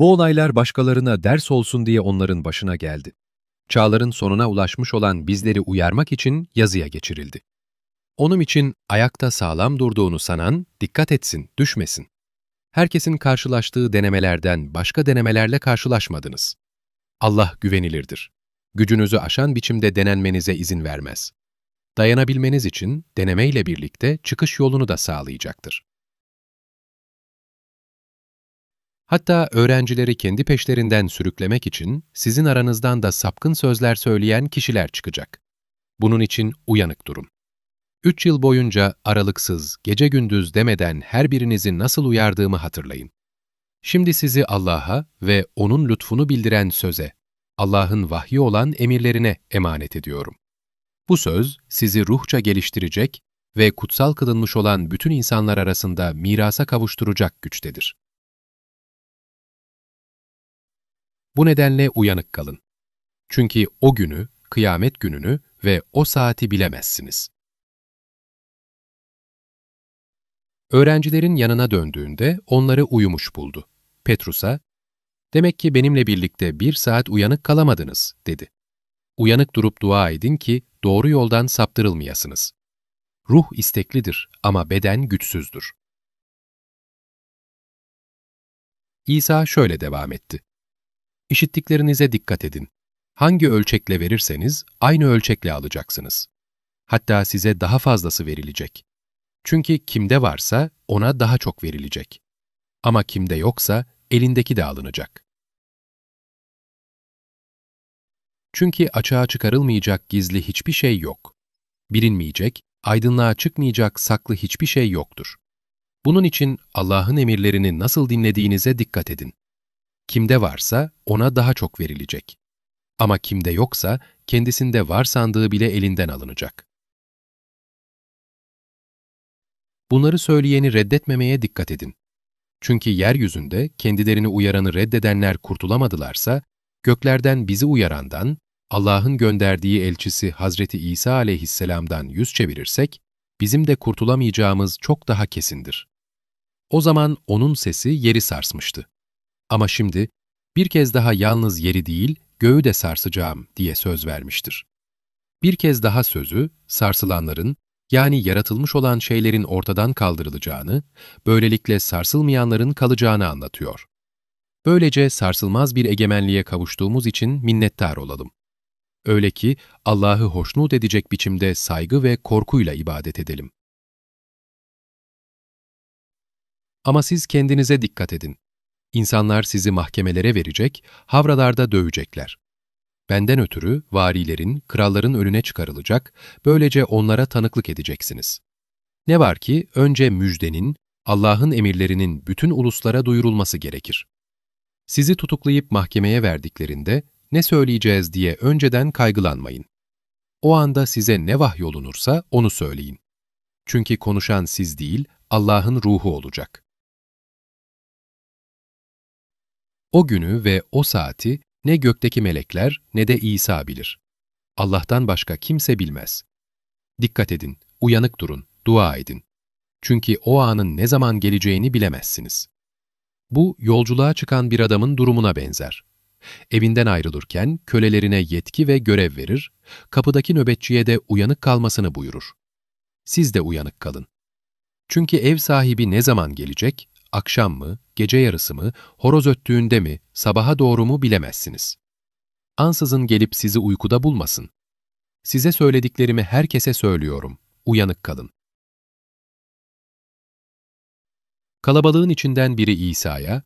Bu olaylar başkalarına ders olsun diye onların başına geldi. Çağların sonuna ulaşmış olan bizleri uyarmak için yazıya geçirildi. Onun için ayakta sağlam durduğunu sanan dikkat etsin, düşmesin. Herkesin karşılaştığı denemelerden başka denemelerle karşılaşmadınız. Allah güvenilirdir. Gücünüzü aşan biçimde denenmenize izin vermez. Dayanabilmeniz için denemeyle birlikte çıkış yolunu da sağlayacaktır. Hatta öğrencileri kendi peşlerinden sürüklemek için sizin aranızdan da sapkın sözler söyleyen kişiler çıkacak. Bunun için uyanık durun. Üç yıl boyunca aralıksız, gece gündüz demeden her birinizi nasıl uyardığımı hatırlayın. Şimdi sizi Allah'a ve O'nun lütfunu bildiren söze, Allah'ın vahyi olan emirlerine emanet ediyorum. Bu söz sizi ruhça geliştirecek ve kutsal kılınmış olan bütün insanlar arasında mirasa kavuşturacak güçtedir. Bu nedenle uyanık kalın. Çünkü o günü, kıyamet gününü ve o saati bilemezsiniz. Öğrencilerin yanına döndüğünde onları uyumuş buldu. Petrus'a, ''Demek ki benimle birlikte bir saat uyanık kalamadınız.'' dedi. ''Uyanık durup dua edin ki doğru yoldan saptırılmayasınız. Ruh isteklidir ama beden güçsüzdür.'' İsa şöyle devam etti. İşittiklerinize dikkat edin. Hangi ölçekle verirseniz aynı ölçekle alacaksınız. Hatta size daha fazlası verilecek. Çünkü kimde varsa ona daha çok verilecek. Ama kimde yoksa elindeki de alınacak. Çünkü açığa çıkarılmayacak gizli hiçbir şey yok. Bilinmeyecek, aydınlığa çıkmayacak saklı hiçbir şey yoktur. Bunun için Allah'ın emirlerini nasıl dinlediğinize dikkat edin. Kimde varsa ona daha çok verilecek. Ama kimde yoksa kendisinde var sandığı bile elinden alınacak. Bunları söyleyeni reddetmemeye dikkat edin. Çünkü yeryüzünde kendilerini uyaranı reddedenler kurtulamadılarsa, göklerden bizi uyarandan, Allah'ın gönderdiği elçisi Hazreti İsa aleyhisselamdan yüz çevirirsek, bizim de kurtulamayacağımız çok daha kesindir. O zaman onun sesi yeri sarsmıştı. Ama şimdi bir kez daha yalnız yeri değil, göğü de sarsacağım diye söz vermiştir. Bir kez daha sözü, sarsılanların, yani yaratılmış olan şeylerin ortadan kaldırılacağını, böylelikle sarsılmayanların kalacağını anlatıyor. Böylece sarsılmaz bir egemenliğe kavuştuğumuz için minnettar olalım. Öyle ki Allah'ı hoşnut edecek biçimde saygı ve korkuyla ibadet edelim. Ama siz kendinize dikkat edin. İnsanlar sizi mahkemelere verecek, havralarda dövecekler. Benden ötürü varilerin, kralların önüne çıkarılacak, böylece onlara tanıklık edeceksiniz. Ne var ki önce müjdenin, Allah'ın emirlerinin bütün uluslara duyurulması gerekir. Sizi tutuklayıp mahkemeye verdiklerinde ne söyleyeceğiz diye önceden kaygılanmayın. O anda size ne vahyolunursa onu söyleyin. Çünkü konuşan siz değil, Allah'ın ruhu olacak. O günü ve o saati ne gökteki melekler ne de İsa bilir. Allah'tan başka kimse bilmez. Dikkat edin, uyanık durun, dua edin. Çünkü o anın ne zaman geleceğini bilemezsiniz. Bu, yolculuğa çıkan bir adamın durumuna benzer. Evinden ayrılırken kölelerine yetki ve görev verir, kapıdaki nöbetçiye de uyanık kalmasını buyurur. Siz de uyanık kalın. Çünkü ev sahibi ne zaman gelecek, akşam mı, gece yarısı mı, horoz öttüğünde mi, sabaha doğru mu bilemezsiniz. Ansızın gelip sizi uykuda bulmasın. Size söylediklerimi herkese söylüyorum, uyanık kalın. Kalabalığın içinden biri İsa'ya,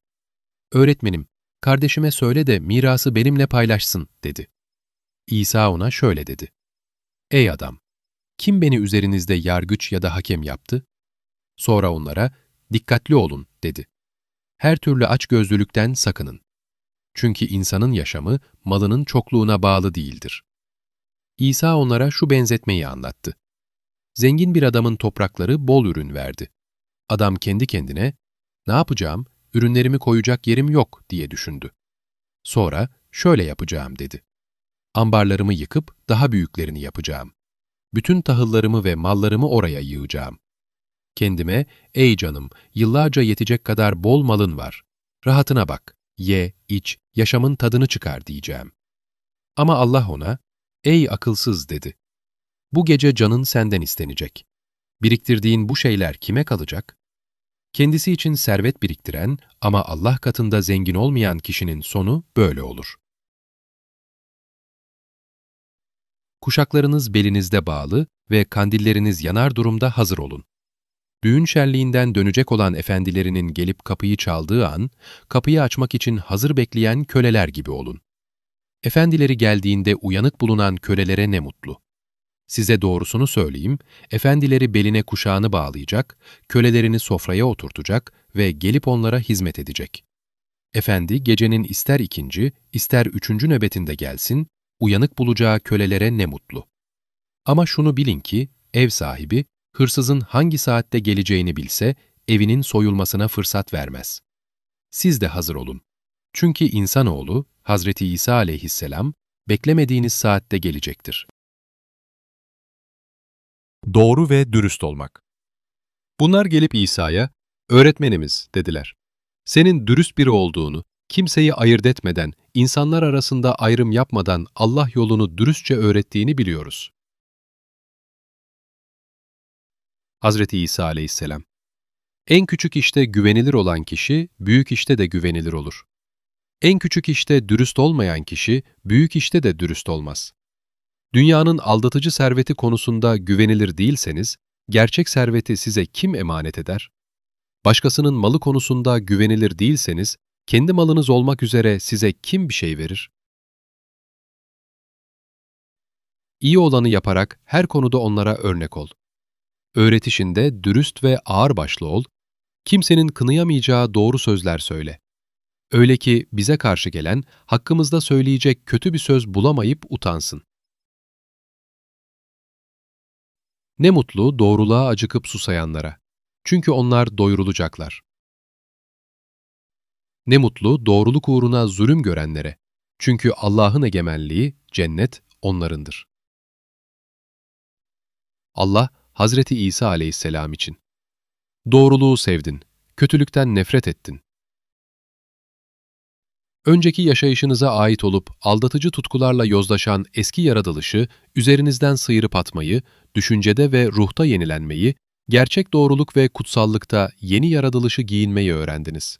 ''Öğretmenim, kardeşime söyle de mirası benimle paylaşsın.'' dedi. İsa ona şöyle dedi. ''Ey adam, kim beni üzerinizde yargıç ya da hakem yaptı?'' Sonra onlara, ''Dikkatli olun.'' dedi. Her türlü açgözlülükten sakının. Çünkü insanın yaşamı malının çokluğuna bağlı değildir. İsa onlara şu benzetmeyi anlattı. Zengin bir adamın toprakları bol ürün verdi. Adam kendi kendine, ne yapacağım, ürünlerimi koyacak yerim yok diye düşündü. Sonra şöyle yapacağım dedi. Ambarlarımı yıkıp daha büyüklerini yapacağım. Bütün tahıllarımı ve mallarımı oraya yığacağım. Kendime, ''Ey canım, yıllarca yetecek kadar bol malın var. Rahatına bak, ye, iç, yaşamın tadını çıkar diyeceğim. Ama Allah ona, ey akılsız dedi. Bu gece canın senden istenecek. Biriktirdiğin bu şeyler kime kalacak? Kendisi için servet biriktiren ama Allah katında zengin olmayan kişinin sonu böyle olur. Kuşaklarınız belinizde bağlı ve kandilleriniz yanar durumda hazır olun. Düğün şenliğinden dönecek olan efendilerinin gelip kapıyı çaldığı an, kapıyı açmak için hazır bekleyen köleler gibi olun. Efendileri geldiğinde uyanık bulunan kölelere ne mutlu. Size doğrusunu söyleyeyim, efendileri beline kuşağını bağlayacak, kölelerini sofraya oturtacak ve gelip onlara hizmet edecek. Efendi gecenin ister ikinci, ister üçüncü nöbetinde gelsin, uyanık bulacağı kölelere ne mutlu. Ama şunu bilin ki, ev sahibi, hırsızın hangi saatte geleceğini bilse, evinin soyulmasına fırsat vermez. Siz de hazır olun. Çünkü insanoğlu, Hazreti İsa aleyhisselam, beklemediğiniz saatte gelecektir. Doğru ve dürüst olmak. Bunlar gelip İsa'ya, öğretmenimiz dediler. Senin dürüst biri olduğunu, kimseyi ayırt etmeden, insanlar arasında ayrım yapmadan Allah yolunu dürüstçe öğrettiğini biliyoruz. Hazreti İsa aleyhisselam En küçük işte güvenilir olan kişi, büyük işte de güvenilir olur. En küçük işte dürüst olmayan kişi, büyük işte de dürüst olmaz. Dünyanın aldatıcı serveti konusunda güvenilir değilseniz, gerçek serveti size kim emanet eder? Başkasının malı konusunda güvenilir değilseniz, kendi malınız olmak üzere size kim bir şey verir? İyi olanı yaparak her konuda onlara örnek ol. Öğretişinde dürüst ve ağırbaşlı ol, kimsenin kınıyamayacağı doğru sözler söyle. Öyle ki bize karşı gelen, hakkımızda söyleyecek kötü bir söz bulamayıp utansın. Ne mutlu doğruluğa acıkıp susayanlara. Çünkü onlar doyurulacaklar. Ne mutlu doğruluk uğruna zulüm görenlere. Çünkü Allah'ın egemenliği, cennet onlarındır. Allah, Hazreti İsa aleyhisselam için. Doğruluğu sevdin, kötülükten nefret ettin. Önceki yaşayışınıza ait olup aldatıcı tutkularla yozlaşan eski yaratılışı üzerinizden sıyırıp atmayı, düşüncede ve ruhta yenilenmeyi, gerçek doğruluk ve kutsallıkta yeni yaratılışı giyinmeyi öğrendiniz.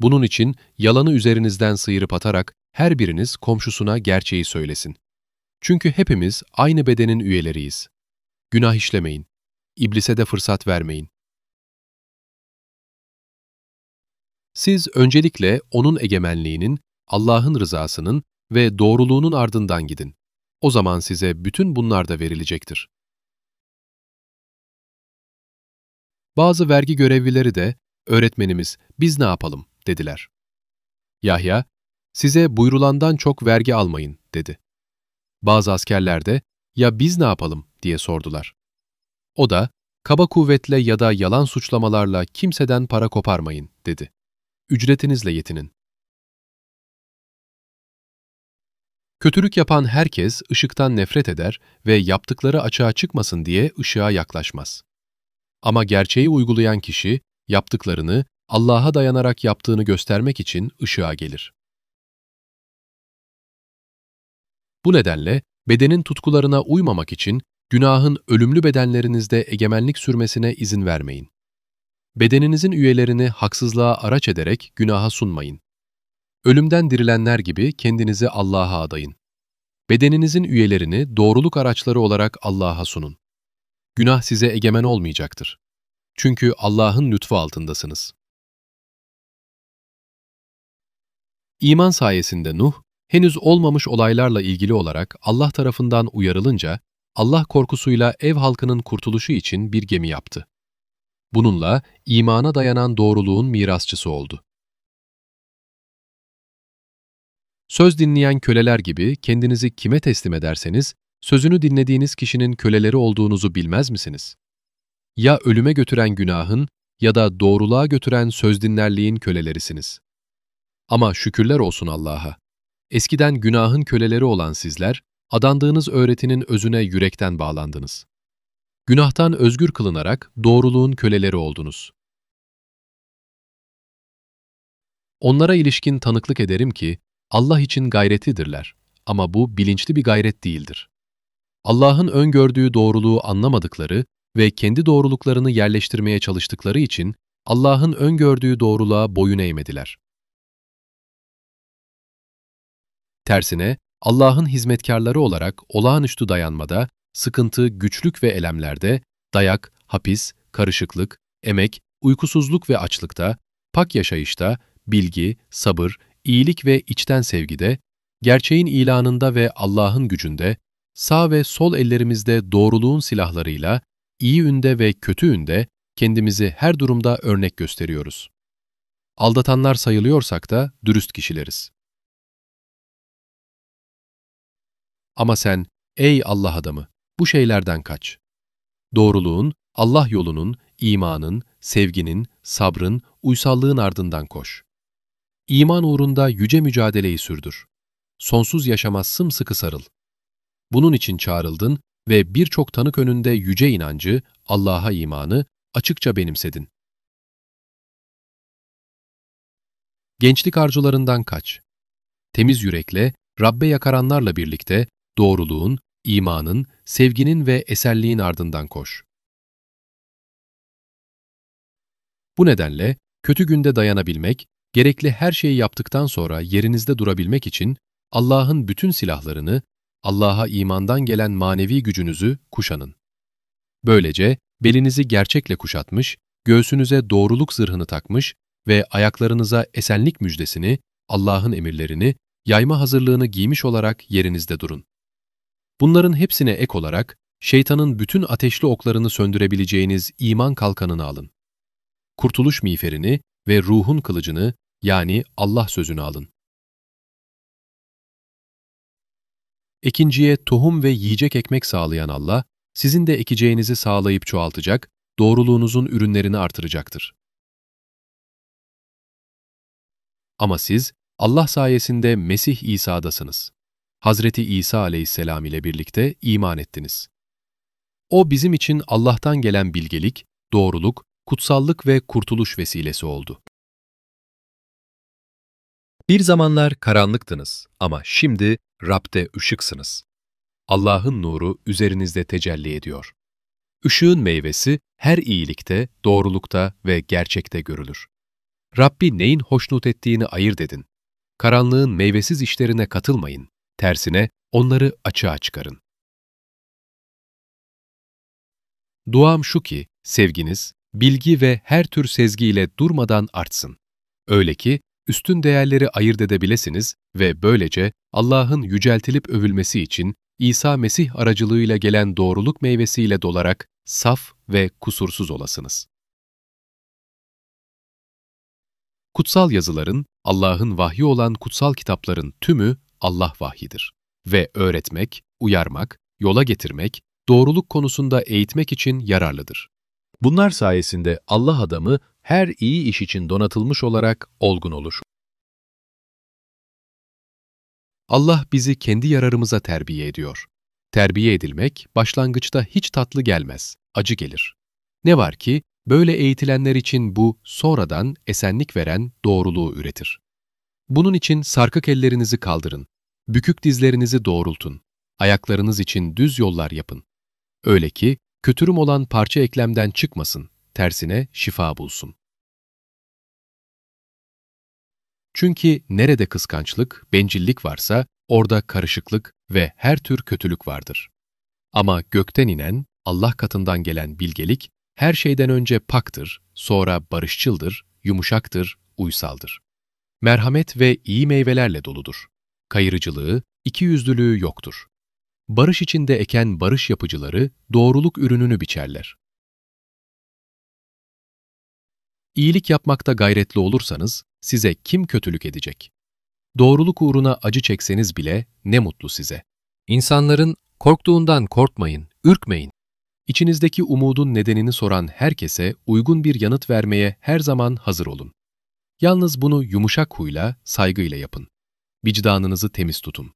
Bunun için yalanı üzerinizden sıyırıp atarak her biriniz komşusuna gerçeği söylesin. Çünkü hepimiz aynı bedenin üyeleriyiz. Günah işlemeyin. İblise de fırsat vermeyin. Siz öncelikle O'nun egemenliğinin, Allah'ın rızasının ve doğruluğunun ardından gidin. O zaman size bütün bunlar da verilecektir. Bazı vergi görevlileri de, öğretmenimiz biz ne yapalım dediler. Yahya, size buyrulandan çok vergi almayın dedi. Bazı askerler de, ya biz ne yapalım diye sordular. O da, kaba kuvvetle ya da yalan suçlamalarla kimseden para koparmayın dedi. Ücretinizle yetinin. Kötülük yapan herkes ışıktan nefret eder ve yaptıkları açığa çıkmasın diye ışığa yaklaşmaz. Ama gerçeği uygulayan kişi, yaptıklarını Allah'a dayanarak yaptığını göstermek için ışığa gelir. Bu nedenle bedenin tutkularına uymamak için günahın ölümlü bedenlerinizde egemenlik sürmesine izin vermeyin. Bedeninizin üyelerini haksızlığa araç ederek günaha sunmayın. Ölümden dirilenler gibi kendinizi Allah'a adayın. Bedeninizin üyelerini doğruluk araçları olarak Allah'a sunun. Günah size egemen olmayacaktır. Çünkü Allah'ın lütfu altındasınız. İman sayesinde Nuh, henüz olmamış olaylarla ilgili olarak Allah tarafından uyarılınca, Allah korkusuyla ev halkının kurtuluşu için bir gemi yaptı. Bununla imana dayanan doğruluğun mirasçısı oldu. Söz dinleyen köleler gibi kendinizi kime teslim ederseniz, sözünü dinlediğiniz kişinin köleleri olduğunuzu bilmez misiniz? Ya ölüme götüren günahın ya da doğruluğa götüren söz dinlerliğin kölelerisiniz. Ama şükürler olsun Allah'a. Eskiden günahın köleleri olan sizler, adandığınız öğretinin özüne yürekten bağlandınız. Günahtan özgür kılınarak doğruluğun köleleri oldunuz. Onlara ilişkin tanıklık ederim ki Allah için gayretlidirler ama bu bilinçli bir gayret değildir. Allah'ın öngördüğü doğruluğu anlamadıkları ve kendi doğruluklarını yerleştirmeye çalıştıkları için Allah'ın öngördüğü doğruluğa boyun eğmediler. Tersine Allah'ın hizmetkarları olarak olağanüstü dayanmada, sıkıntı, güçlük ve elemlerde, dayak, hapis, karışıklık, emek, uykusuzluk ve açlıkta, pak yaşayışta, bilgi, sabır, iyilik ve içten sevgide, gerçeğin ilanında ve Allah'ın gücünde, sağ ve sol ellerimizde doğruluğun silahlarıyla, iyi ünde ve kötü ünde kendimizi her durumda örnek gösteriyoruz. Aldatanlar sayılıyorsak da dürüst kişileriz. Ama sen, ey Allah adamı, bu şeylerden kaç. Doğruluğun, Allah yolunun, imanın, sevginin, sabrın, uysallığın ardından koş. İman uğrunda yüce mücadeleyi sürdür. Sonsuz yaşama sımsıkı sarıl. Bunun için çağrıldın ve birçok tanık önünde yüce inancı, Allah'a imanı açıkça benimsedin. Gençlik arzularından kaç. Temiz yürekle, Rabbe yakaranlarla birlikte doğruluğun, imanın, sevginin ve eserliğin ardından koş. Bu nedenle kötü günde dayanabilmek, gerekli her şeyi yaptıktan sonra yerinizde durabilmek için Allah'ın bütün silahlarını, Allah'a imandan gelen manevi gücünüzü kuşanın. Böylece belinizi gerçekle kuşatmış, göğsünüze doğruluk zırhını takmış ve ayaklarınıza esenlik müjdesini, Allah'ın emirlerini, yayma hazırlığını giymiş olarak yerinizde durun. Bunların hepsine ek olarak, şeytanın bütün ateşli oklarını söndürebileceğiniz iman kalkanını alın. Kurtuluş miğferini ve ruhun kılıcını yani Allah sözünü alın. Ekinciye tohum ve yiyecek ekmek sağlayan Allah, sizin de ekeceğinizi sağlayıp çoğaltacak, doğruluğunuzun ürünlerini artıracaktır. Ama siz, Allah sayesinde Mesih İsa'dasınız. Hazreti İsa aleyhisselam ile birlikte iman ettiniz. O bizim için Allah'tan gelen bilgelik, doğruluk, kutsallık ve kurtuluş vesilesi oldu. Bir zamanlar karanlıktınız ama şimdi Rab'de ışıksınız. Allah'ın nuru üzerinizde tecelli ediyor. Işığın meyvesi her iyilikte, doğrulukta ve gerçekte görülür. Rabbi neyin hoşnut ettiğini ayırt edin. Karanlığın meyvesiz işlerine katılmayın. Tersine onları açığa çıkarın. Duam şu ki, sevginiz, bilgi ve her tür sezgiyle durmadan artsın. Öyle ki, üstün değerleri ayırt edebilesiniz ve böylece Allah'ın yüceltilip övülmesi için İsa Mesih aracılığıyla gelen doğruluk meyvesiyle dolarak saf ve kusursuz olasınız. Kutsal yazıların, Allah'ın vahyi olan kutsal kitapların tümü Allah vahyidir ve öğretmek, uyarmak, yola getirmek, doğruluk konusunda eğitmek için yararlıdır. Bunlar sayesinde Allah adamı her iyi iş için donatılmış olarak olgun olur. Allah bizi kendi yararımıza terbiye ediyor. Terbiye edilmek başlangıçta hiç tatlı gelmez, acı gelir. Ne var ki böyle eğitilenler için bu sonradan esenlik veren doğruluğu üretir. Bunun için sarkık ellerinizi kaldırın, bükük dizlerinizi doğrultun, ayaklarınız için düz yollar yapın. Öyle ki kötürüm olan parça eklemden çıkmasın, tersine şifa bulsun. Çünkü nerede kıskançlık, bencillik varsa orada karışıklık ve her tür kötülük vardır. Ama gökten inen, Allah katından gelen bilgelik, her şeyden önce paktır, sonra barışçıldır, yumuşaktır, uysaldır. Merhamet ve iyi meyvelerle doludur. Kayırıcılığı, ikiyüzlülüğü yoktur. Barış içinde eken barış yapıcıları doğruluk ürününü biçerler. İyilik yapmakta gayretli olursanız size kim kötülük edecek? Doğruluk uğruna acı çekseniz bile ne mutlu size. İnsanların korktuğundan korkmayın, ürkmeyin. İçinizdeki umudun nedenini soran herkese uygun bir yanıt vermeye her zaman hazır olun. Yalnız bunu yumuşak huyla, saygıyla yapın. Vicdanınızı temiz tutun.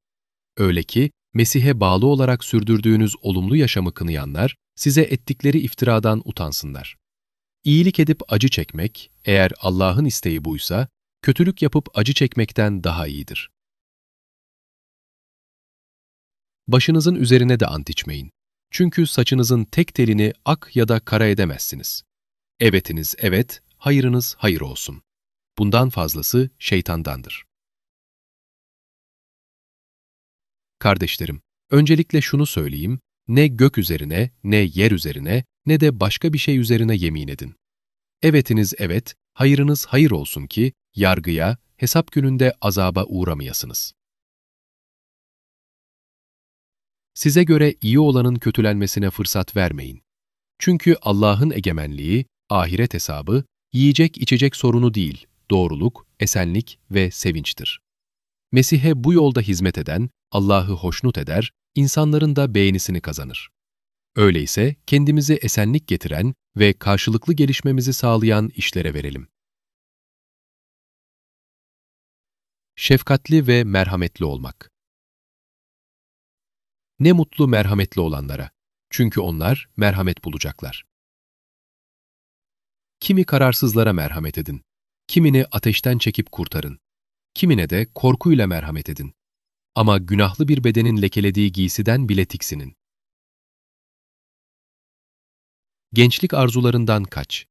Öyle ki Mesih'e bağlı olarak sürdürdüğünüz olumlu yaşamı kınayanlar size ettikleri iftiradan utansınlar. İyilik edip acı çekmek, eğer Allah'ın isteği buysa, kötülük yapıp acı çekmekten daha iyidir. Başınızın üzerine de ant içmeyin. Çünkü saçınızın tek telini ak ya da kara edemezsiniz. Evetiniz evet, hayırınız hayır olsun. Bundan fazlası şeytandandır. Kardeşlerim, öncelikle şunu söyleyeyim, ne gök üzerine, ne yer üzerine, ne de başka bir şey üzerine yemin edin. Evetiniz evet, hayırınız hayır olsun ki, yargıya, hesap gününde azaba uğramayasınız. Size göre iyi olanın kötülenmesine fırsat vermeyin. Çünkü Allah'ın egemenliği, ahiret hesabı, yiyecek içecek sorunu değil, doğruluk, esenlik ve sevinçtir. Mesih'e bu yolda hizmet eden, Allah'ı hoşnut eder, insanların da beğenisini kazanır. Öyleyse kendimizi esenlik getiren ve karşılıklı gelişmemizi sağlayan işlere verelim. Şefkatli ve merhametli olmak Ne mutlu merhametli olanlara, çünkü onlar merhamet bulacaklar. Kimi kararsızlara merhamet edin, kimini ateşten çekip kurtarın, kimine de korkuyla merhamet edin. Ama günahlı bir bedenin lekelediği giysiden bile tiksinin. Gençlik arzularından kaç.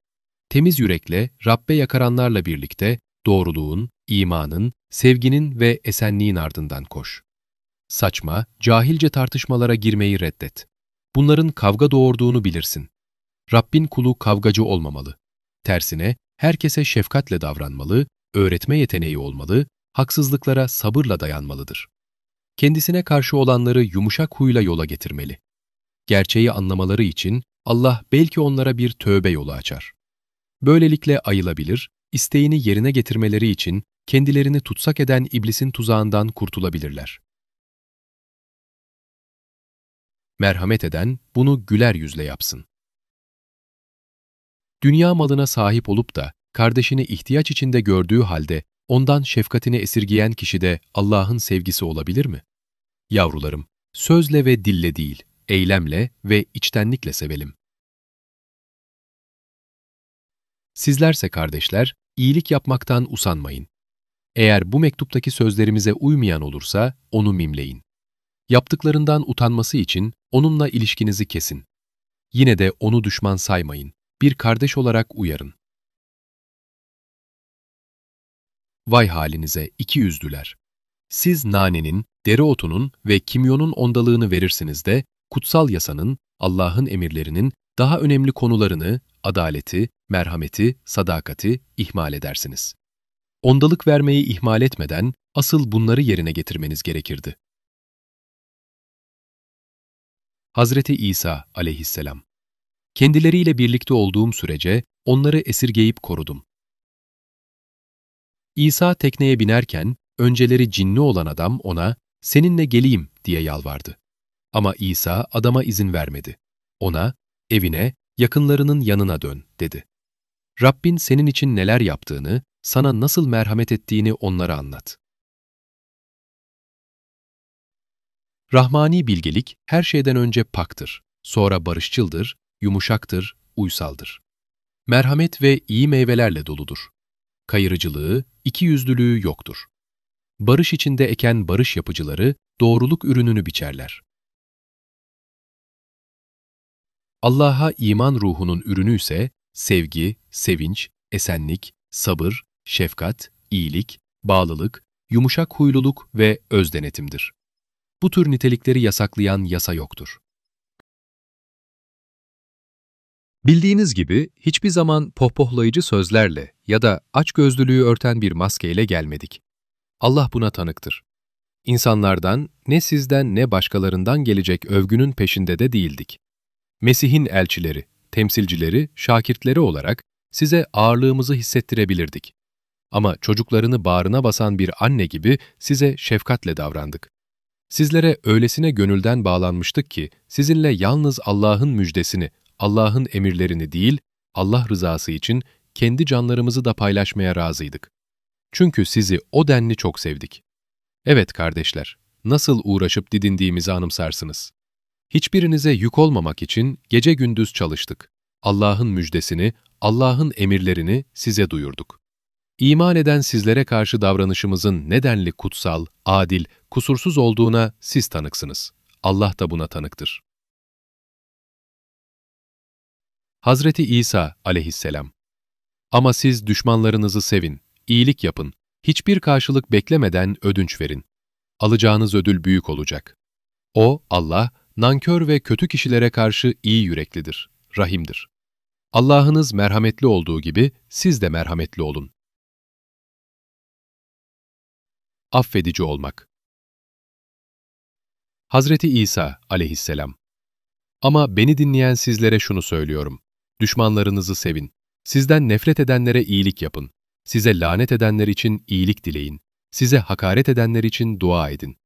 Temiz yürekle, Rabbe yakaranlarla birlikte doğruluğun, imanın, sevginin ve esenliğin ardından koş. Saçma, cahilce tartışmalara girmeyi reddet. Bunların kavga doğurduğunu bilirsin. Rabbin kulu kavgacı olmamalı. Tersine, herkese şefkatle davranmalı, öğretme yeteneği olmalı, haksızlıklara sabırla dayanmalıdır. Kendisine karşı olanları yumuşak huyla yola getirmeli. Gerçeği anlamaları için Allah belki onlara bir tövbe yolu açar. Böylelikle ayılabilir, isteğini yerine getirmeleri için kendilerini tutsak eden iblisin tuzağından kurtulabilirler. Merhamet eden bunu güler yüzle yapsın. Dünya malına sahip olup da kardeşini ihtiyaç içinde gördüğü halde ondan şefkatini esirgiyen kişi de Allah'ın sevgisi olabilir mi? Yavrularım, sözle ve dille değil, eylemle ve içtenlikle sevelim. Sizlerse kardeşler, iyilik yapmaktan usanmayın. Eğer bu mektuptaki sözlerimize uymayan olursa onu mimleyin. Yaptıklarından utanması için onunla ilişkinizi kesin. Yine de onu düşman saymayın. Bir kardeş olarak uyarın. Vay halinize iki yüzlüler. Siz nanenin, dereotunun ve kimyonun ondalığını verirsiniz de, kutsal yasanın, Allah'ın emirlerinin daha önemli konularını, adaleti, merhameti, sadakati ihmal edersiniz. Ondalık vermeyi ihmal etmeden asıl bunları yerine getirmeniz gerekirdi. Hazreti İsa aleyhisselam Kendileriyle birlikte olduğum sürece onları esirgeyip korudum. İsa tekneye binerken önceleri cinli olan adam ona seninle geleyim diye yalvardı. Ama İsa adama izin vermedi. Ona evine, yakınlarının yanına dön dedi. Rabbin senin için neler yaptığını, sana nasıl merhamet ettiğini onlara anlat. Rahmani bilgelik her şeyden önce paktır, sonra barışçıldır, yumuşaktır, uysaldır. Merhamet ve iyi meyvelerle doludur. Kayırıcılığı, ikiyüzlülüğü yoktur. Barış içinde eken barış yapıcıları doğruluk ürününü biçerler. Allah'a iman ruhunun ürünü ise sevgi, sevinç, esenlik, sabır, şefkat, iyilik, bağlılık, yumuşak huyluluk ve öz denetimdir. Bu tür nitelikleri yasaklayan yasa yoktur. Bildiğiniz gibi hiçbir zaman pohpohlayıcı sözlerle ya da açgözlülüğü örten bir maskeyle gelmedik. Allah buna tanıktır. İnsanlardan, ne sizden ne başkalarından gelecek övgünün peşinde de değildik. Mesih'in elçileri, temsilcileri, şakirtleri olarak size ağırlığımızı hissettirebilirdik. Ama çocuklarını bağrına basan bir anne gibi size şefkatle davrandık. Sizlere öylesine gönülden bağlanmıştık ki sizinle yalnız Allah'ın müjdesini, Allah'ın emirlerini değil, Allah rızası için kendi canlarımızı da paylaşmaya razıydık. Çünkü sizi o denli çok sevdik. Evet kardeşler, nasıl uğraşıp didindiğimizi anımsarsınız. Hiçbirinize yük olmamak için gece gündüz çalıştık. Allah'ın müjdesini, Allah'ın emirlerini size duyurduk. İman eden sizlere karşı davranışımızın nedenli kutsal, adil, kusursuz olduğuna siz tanıksınız. Allah da buna tanıktır. Hazreti İsa aleyhisselam Ama siz düşmanlarınızı sevin, iyilik yapın, hiçbir karşılık beklemeden ödünç verin. Alacağınız ödül büyük olacak. O, Allah, nankör ve kötü kişilere karşı iyi yüreklidir, rahimdir. Allah'ınız merhametli olduğu gibi siz de merhametli olun. Affedici olmak Hazreti İsa aleyhisselam Ama beni dinleyen sizlere şunu söylüyorum. Düşmanlarınızı sevin. Sizden nefret edenlere iyilik yapın. Size lanet edenler için iyilik dileyin. Size hakaret edenler için dua edin.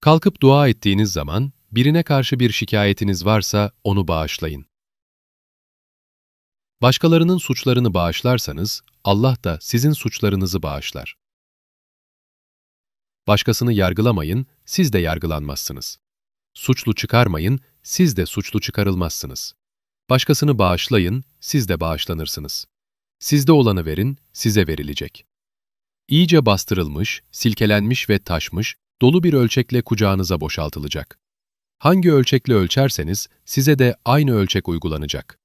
Kalkıp dua ettiğiniz zaman, birine karşı bir şikayetiniz varsa onu bağışlayın. Başkalarının suçlarını bağışlarsanız, Allah da sizin suçlarınızı bağışlar. Başkasını yargılamayın, siz de yargılanmazsınız. Suçlu çıkarmayın, siz de suçlu çıkarılmazsınız. Başkasını bağışlayın, siz de bağışlanırsınız. Sizde olanı verin, size verilecek. İyice bastırılmış, silkelenmiş ve taşmış, dolu bir ölçekle kucağınıza boşaltılacak. Hangi ölçekle ölçerseniz, size de aynı ölçek uygulanacak.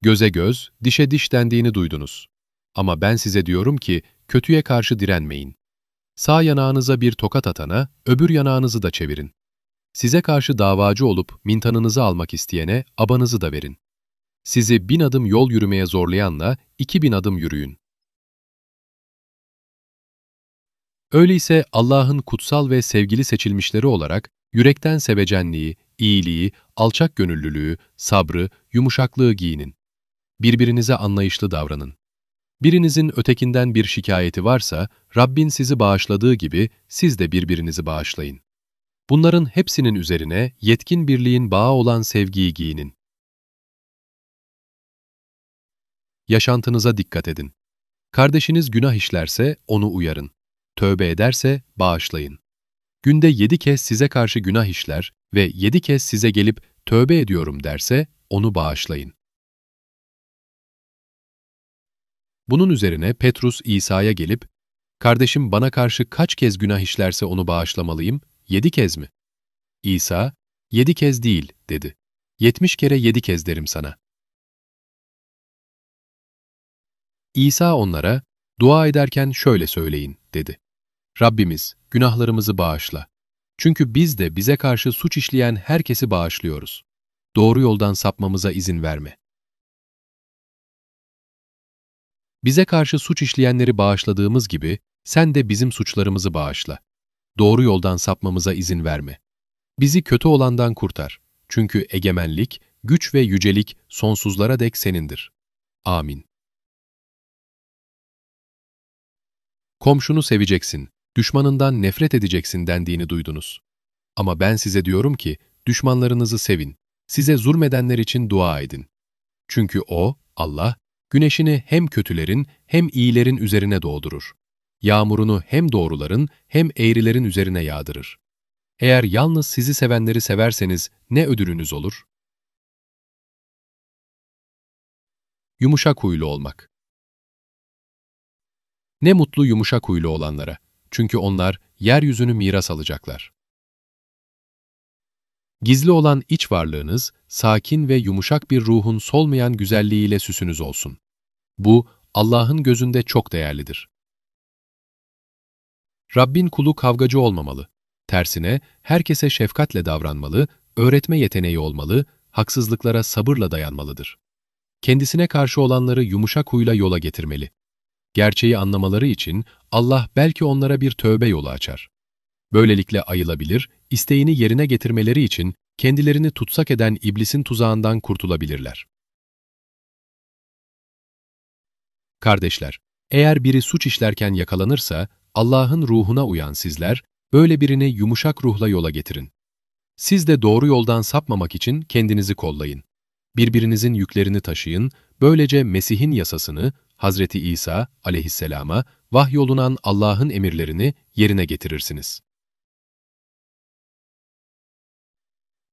Göze göz, dişe diş dendiğini duydunuz. Ama ben size diyorum ki, kötüye karşı direnmeyin. Sağ yanağınıza bir tokat atana, öbür yanağınızı da çevirin. Size karşı davacı olup mintanınızı almak isteyene abanızı da verin. Sizi bin adım yol yürümeye zorlayanla iki bin adım yürüyün. Öyleyse Allah'ın kutsal ve sevgili seçilmişleri olarak yürekten sevecenliği, iyiliği, alçak gönüllülüğü, sabrı, yumuşaklığı giyinin. Birbirinize anlayışlı davranın. Birinizin ötekinden bir şikayeti varsa, Rabbin sizi bağışladığı gibi siz de birbirinizi bağışlayın. Bunların hepsinin üzerine yetkin birliğin bağı olan sevgiyi giyinin. Yaşantınıza dikkat edin. Kardeşiniz günah işlerse onu uyarın. Tövbe ederse bağışlayın. Günde yedi kez size karşı günah işler ve yedi kez size gelip tövbe ediyorum derse onu bağışlayın. Bunun üzerine Petrus İsa'ya gelip, kardeşim bana karşı kaç kez günah işlerse onu bağışlamalıyım, yedi kez mi? İsa, yedi kez değil, dedi. Yetmiş kere yedi kez derim sana. İsa onlara, dua ederken şöyle söyleyin, dedi. Rabbimiz, günahlarımızı bağışla. Çünkü biz de bize karşı suç işleyen herkesi bağışlıyoruz. Doğru yoldan sapmamıza izin verme. Bize karşı suç işleyenleri bağışladığımız gibi, sen de bizim suçlarımızı bağışla. Doğru yoldan sapmamıza izin verme. Bizi kötü olandan kurtar. Çünkü egemenlik, güç ve yücelik sonsuzlara dek senindir. Amin. Komşunu seveceksin, düşmanından nefret edeceksin dendiğini duydunuz. Ama ben size diyorum ki, düşmanlarınızı sevin, size zulmedenler için dua edin. Çünkü O, Allah, güneşini hem kötülerin hem iyilerin üzerine doğdurur. Yağmurunu hem doğruların hem eğrilerin üzerine yağdırır. Eğer yalnız sizi sevenleri severseniz ne ödülünüz olur? Yumuşak huylu olmak Ne mutlu yumuşak huylu olanlara. Çünkü onlar yeryüzünü miras alacaklar. Gizli olan iç varlığınız, sakin ve yumuşak bir ruhun solmayan güzelliğiyle süsünüz olsun. Bu, Allah'ın gözünde çok değerlidir. Rabbin kulu kavgacı olmamalı. Tersine, herkese şefkatle davranmalı, öğretme yeteneği olmalı, haksızlıklara sabırla dayanmalıdır. Kendisine karşı olanları yumuşak huyla yola getirmeli. Gerçeği anlamaları için Allah belki onlara bir tövbe yolu açar. Böylelikle ayılabilir, isteğini yerine getirmeleri için kendilerini tutsak eden iblisin tuzağından kurtulabilirler. Kardeşler, eğer biri suç işlerken yakalanırsa, Allah'ın ruhuna uyan sizler, böyle birini yumuşak ruhla yola getirin. Siz de doğru yoldan sapmamak için kendinizi kollayın. Birbirinizin yüklerini taşıyın, böylece Mesih'in yasasını, Hazreti İsa aleyhisselama vahyolunan Allah'ın emirlerini yerine getirirsiniz.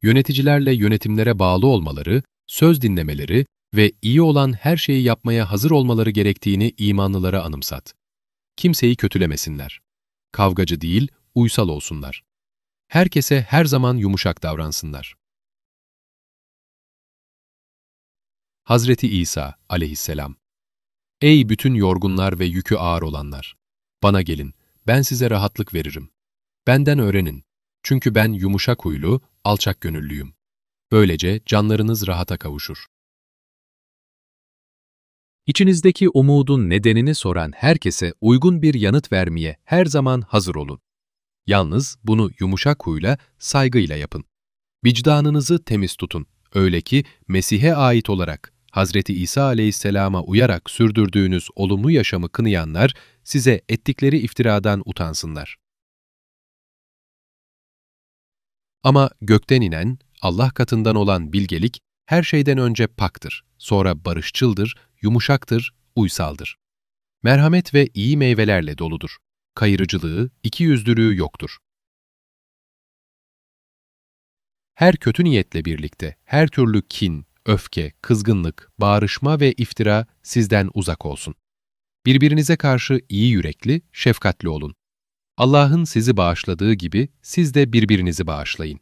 Yöneticilerle yönetimlere bağlı olmaları söz dinlemeleri ve iyi olan her şeyi yapmaya hazır olmaları gerektiğini imanlılara anımsat. Kimseyi kötülemesinler. Kavgacı değil, uysal olsunlar. Herkese her zaman yumuşak davransınlar. Hazreti İsa aleyhisselam Ey bütün yorgunlar ve yükü ağır olanlar! Bana gelin, ben size rahatlık veririm. Benden öğrenin. Çünkü ben yumuşak huylu, alçak gönüllüyüm. Böylece canlarınız rahata kavuşur. İçinizdeki umudun nedenini soran herkese uygun bir yanıt vermeye her zaman hazır olun. Yalnız bunu yumuşak huyla, saygıyla yapın. Vicdanınızı temiz tutun. Öyle ki Mesih'e ait olarak Hazreti İsa aleyhisselama uyarak sürdürdüğünüz olumlu yaşamı kınayanlar size ettikleri iftiradan utansınlar. Ama gökten inen, Allah katından olan bilgelik her şeyden önce paktır, sonra barışçıldır, yumuşaktır, uysaldır. Merhamet ve iyi meyvelerle doludur. Kayırıcılığı, ikiyüzlülüğü yoktur. Her kötü niyetle birlikte her türlü kin, öfke, kızgınlık, bağrışma ve iftira sizden uzak olsun. Birbirinize karşı iyi yürekli, şefkatli olun. Allah'ın sizi bağışladığı gibi siz de birbirinizi bağışlayın.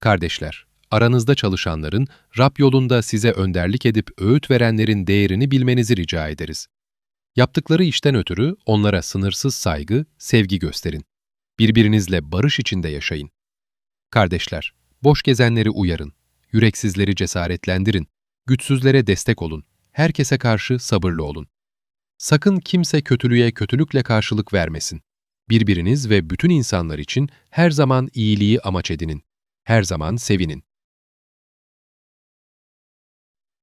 Kardeşler, aranızda çalışanların, Rab yolunda size önderlik edip öğüt verenlerin değerini bilmenizi rica ederiz. Yaptıkları işten ötürü onlara sınırsız saygı, sevgi gösterin. Birbirinizle barış içinde yaşayın. Kardeşler, boş gezenleri uyarın, yüreksizleri cesaretlendirin, güçsüzlere destek olun, herkese karşı sabırlı olun. Sakın kimse kötülüğe kötülükle karşılık vermesin. Birbiriniz ve bütün insanlar için her zaman iyiliği amaç edinin. Her zaman sevinin.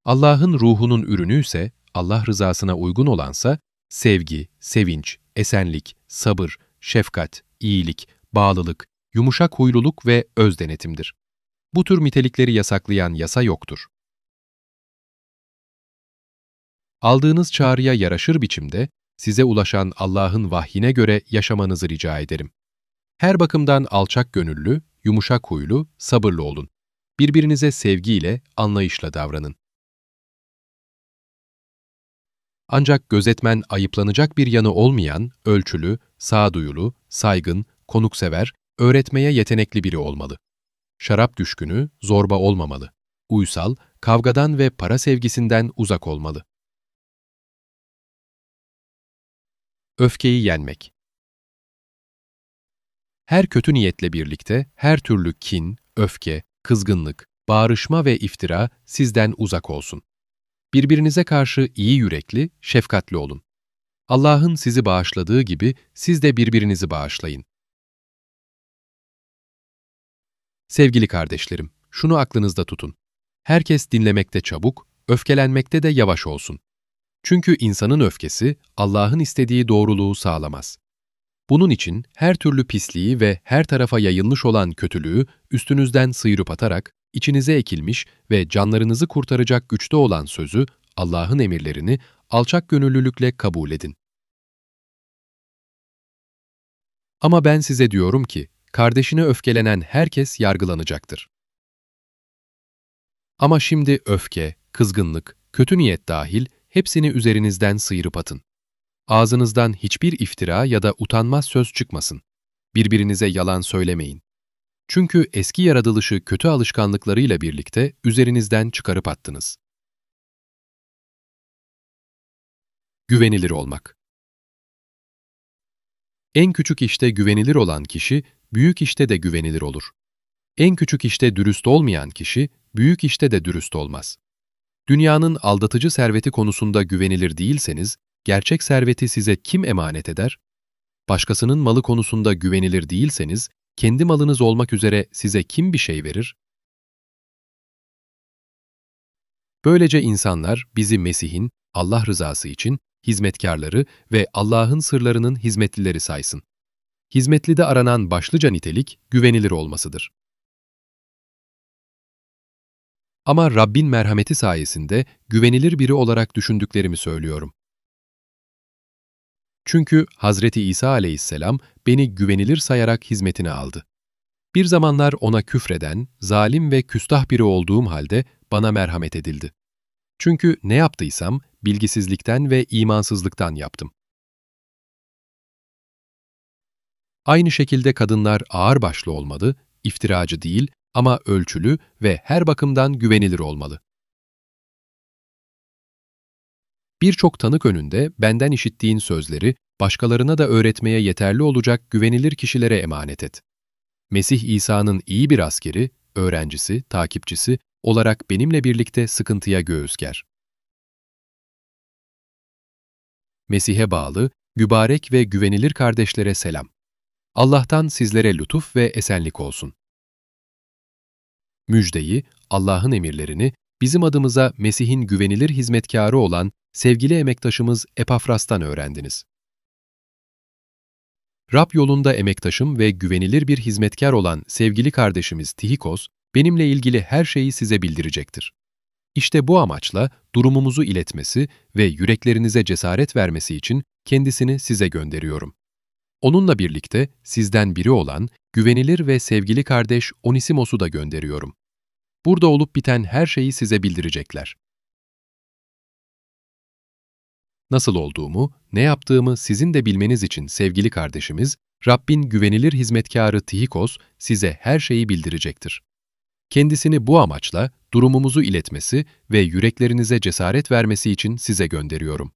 Allah'ın ruhunun ürünü ise, Allah rızasına uygun olansa, sevgi, sevinç, esenlik, sabır, şefkat, iyilik, bağlılık, yumuşak huyluluk ve öz denetimdir. Bu tür nitelikleri yasaklayan yasa yoktur. Aldığınız çağrıya yaraşır biçimde size ulaşan Allah'ın vahyine göre yaşamanızı rica ederim. Her bakımdan alçak gönüllü, yumuşak huylu, sabırlı olun. Birbirinize sevgiyle, anlayışla davranın. Ancak gözetmen ayıplanacak bir yanı olmayan, ölçülü, sağduyulu, saygın, konuksever, öğretmeye yetenekli biri olmalı. Şarap düşkünü, zorba olmamalı. Uysal, kavgadan ve para sevgisinden uzak olmalı. Öfkeyi yenmek Her kötü niyetle birlikte her türlü kin, öfke, kızgınlık, bağrışma ve iftira sizden uzak olsun. Birbirinize karşı iyi yürekli, şefkatli olun. Allah'ın sizi bağışladığı gibi siz de birbirinizi bağışlayın. Sevgili kardeşlerim, şunu aklınızda tutun. Herkes dinlemekte çabuk, öfkelenmekte de yavaş olsun. Çünkü insanın öfkesi Allah'ın istediği doğruluğu sağlamaz. Bunun için her türlü pisliği ve her tarafa yayılmış olan kötülüğü üstünüzden sıyırıp atarak içinize ekilmiş ve canlarınızı kurtaracak güçte olan sözü, Allah'ın emirlerini alçak gönüllülükle kabul edin. Ama ben size diyorum ki, kardeşine öfkelenen herkes yargılanacaktır. Ama şimdi öfke, kızgınlık, kötü niyet dahil hepsini üzerinizden sıyırıp atın. Ağzınızdan hiçbir iftira ya da utanmaz söz çıkmasın. Birbirinize yalan söylemeyin. Çünkü eski yaratılışı kötü alışkanlıklarıyla birlikte üzerinizden çıkarıp attınız. Güvenilir olmak En küçük işte güvenilir olan kişi, büyük işte de güvenilir olur. En küçük işte dürüst olmayan kişi, büyük işte de dürüst olmaz. Dünyanın aldatıcı serveti konusunda güvenilir değilseniz, gerçek serveti size kim emanet eder? Başkasının malı konusunda güvenilir değilseniz, kendi malınız olmak üzere size kim bir şey verir? Böylece insanlar bizi Mesih'in, Allah rızası için hizmetkarları ve Allah'ın sırlarının hizmetlileri saysın. Hizmetlide aranan başlıca nitelik güvenilir olmasıdır. Ama Rabbin merhameti sayesinde güvenilir biri olarak düşündüklerimi söylüyorum. Çünkü Hazreti İsa aleyhisselam beni güvenilir sayarak hizmetine aldı. Bir zamanlar ona küfreden, zalim ve küstah biri olduğum halde bana merhamet edildi. Çünkü ne yaptıysam bilgisizlikten ve imansızlıktan yaptım. Aynı şekilde kadınlar ağırbaşlı olmalı, iftiracı değil ama ölçülü ve her bakımdan güvenilir olmalı. Birçok tanık önünde benden işittiğin sözleri başkalarına da öğretmeye yeterli olacak güvenilir kişilere emanet et. Mesih İsa'nın iyi bir askeri, öğrencisi, takipçisi olarak benimle birlikte sıkıntıya göğüs ger. Mesih'e bağlı, mübarek ve güvenilir kardeşlere selam. Allah'tan sizlere lütuf ve esenlik olsun. Müjdeyi, Allah'ın emirlerini, bizim adımıza Mesih'in güvenilir hizmetkarı olan sevgili emektaşımız Epafras'tan öğrendiniz. Rab yolunda emektaşım ve güvenilir bir hizmetkar olan sevgili kardeşimiz Tihikos, benimle ilgili her şeyi size bildirecektir. İşte bu amaçla durumumuzu iletmesi ve yüreklerinize cesaret vermesi için kendisini size gönderiyorum. Onunla birlikte sizden biri olan güvenilir ve sevgili kardeş Onisimos'u da gönderiyorum. Burada olup biten her şeyi size bildirecekler. Nasıl olduğumu, ne yaptığımı sizin de bilmeniz için sevgili kardeşimiz, Rabbin güvenilir hizmetkarı Tihikos size her şeyi bildirecektir. Kendisini bu amaçla durumumuzu iletmesi ve yüreklerinize cesaret vermesi için size gönderiyorum.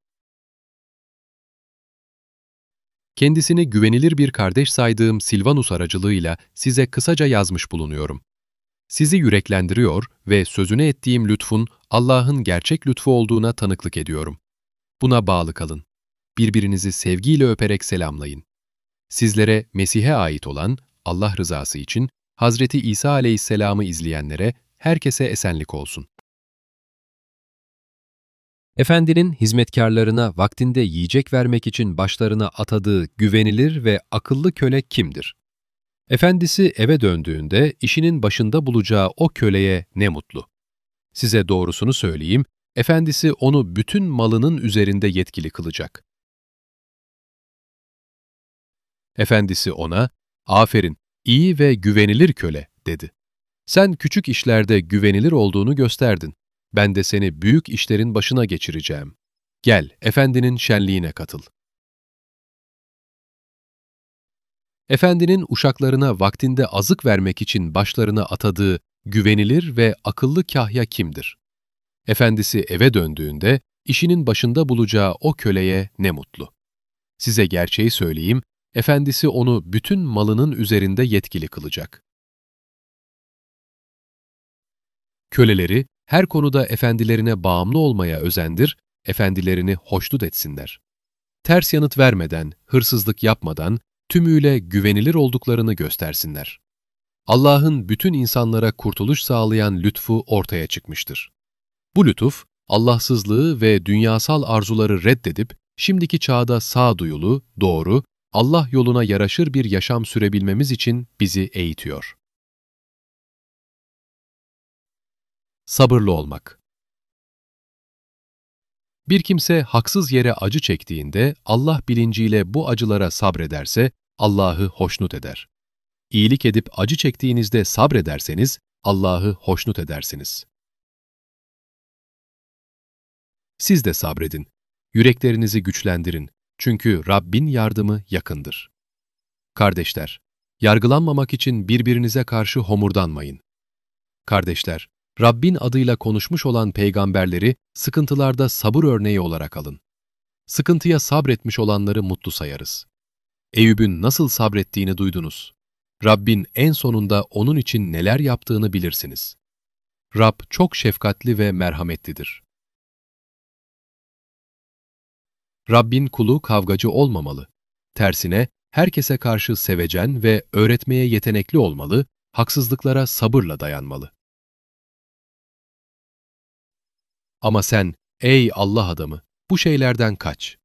Kendisini güvenilir bir kardeş saydığım Silvanus aracılığıyla size kısaca yazmış bulunuyorum. Sizi yüreklendiriyor ve sözüne ettiğim lütfun Allah'ın gerçek lütfu olduğuna tanıklık ediyorum. Buna bağlı kalın. Birbirinizi sevgiyle öperek selamlayın. Sizlere Mesih'e ait olan Allah rızası için Hazreti İsa aleyhisselamı izleyenlere herkese esenlik olsun. Efendinin hizmetkarlarına vaktinde yiyecek vermek için başlarına atadığı güvenilir ve akıllı köle kimdir? Efendisi eve döndüğünde işinin başında bulacağı o köleye ne mutlu. Size doğrusunu söyleyeyim, efendisi onu bütün malının üzerinde yetkili kılacak. Efendisi ona, aferin, iyi ve güvenilir köle, dedi. Sen küçük işlerde güvenilir olduğunu gösterdin. Ben de seni büyük işlerin başına geçireceğim. Gel, efendinin şenliğine katıl. Efendinin uşaklarına vaktinde azık vermek için başlarına atadığı güvenilir ve akıllı kahya kimdir? Efendisi eve döndüğünde işinin başında bulacağı o köleye ne mutlu. Size gerçeği söyleyeyim, efendisi onu bütün malının üzerinde yetkili kılacak. Köleleri her konuda efendilerine bağımlı olmaya özendir, efendilerini hoşnut etsinler. Ters yanıt vermeden, hırsızlık yapmadan, tümüyle güvenilir olduklarını göstersinler. Allah'ın bütün insanlara kurtuluş sağlayan lütfu ortaya çıkmıştır. Bu lütuf, Allahsızlığı ve dünyasal arzuları reddedip, şimdiki çağda sağduyulu, doğru, Allah yoluna yaraşır bir yaşam sürebilmemiz için bizi eğitiyor. Sabırlı olmak Bir kimse haksız yere acı çektiğinde Allah bilinciyle bu acılara sabrederse Allah'ı hoşnut eder. İyilik edip acı çektiğinizde sabrederseniz Allah'ı hoşnut edersiniz. Siz de sabredin. Yüreklerinizi güçlendirin. Çünkü Rabbin yardımı yakındır. Kardeşler, yargılanmamak için birbirinize karşı homurdanmayın. Kardeşler, Rabbin adıyla konuşmuş olan peygamberleri sıkıntılarda sabır örneği olarak alın. Sıkıntıya sabretmiş olanları mutlu sayarız. Eyüp'ün nasıl sabrettiğini duydunuz. Rabbin en sonunda onun için neler yaptığını bilirsiniz. Rab çok şefkatli ve merhametlidir. Rabbin kulu kavgacı olmamalı. Tersine herkese karşı sevecen ve öğretmeye yetenekli olmalı, haksızlıklara sabırla dayanmalı. Ama sen, ey Allah adamı, bu şeylerden kaç.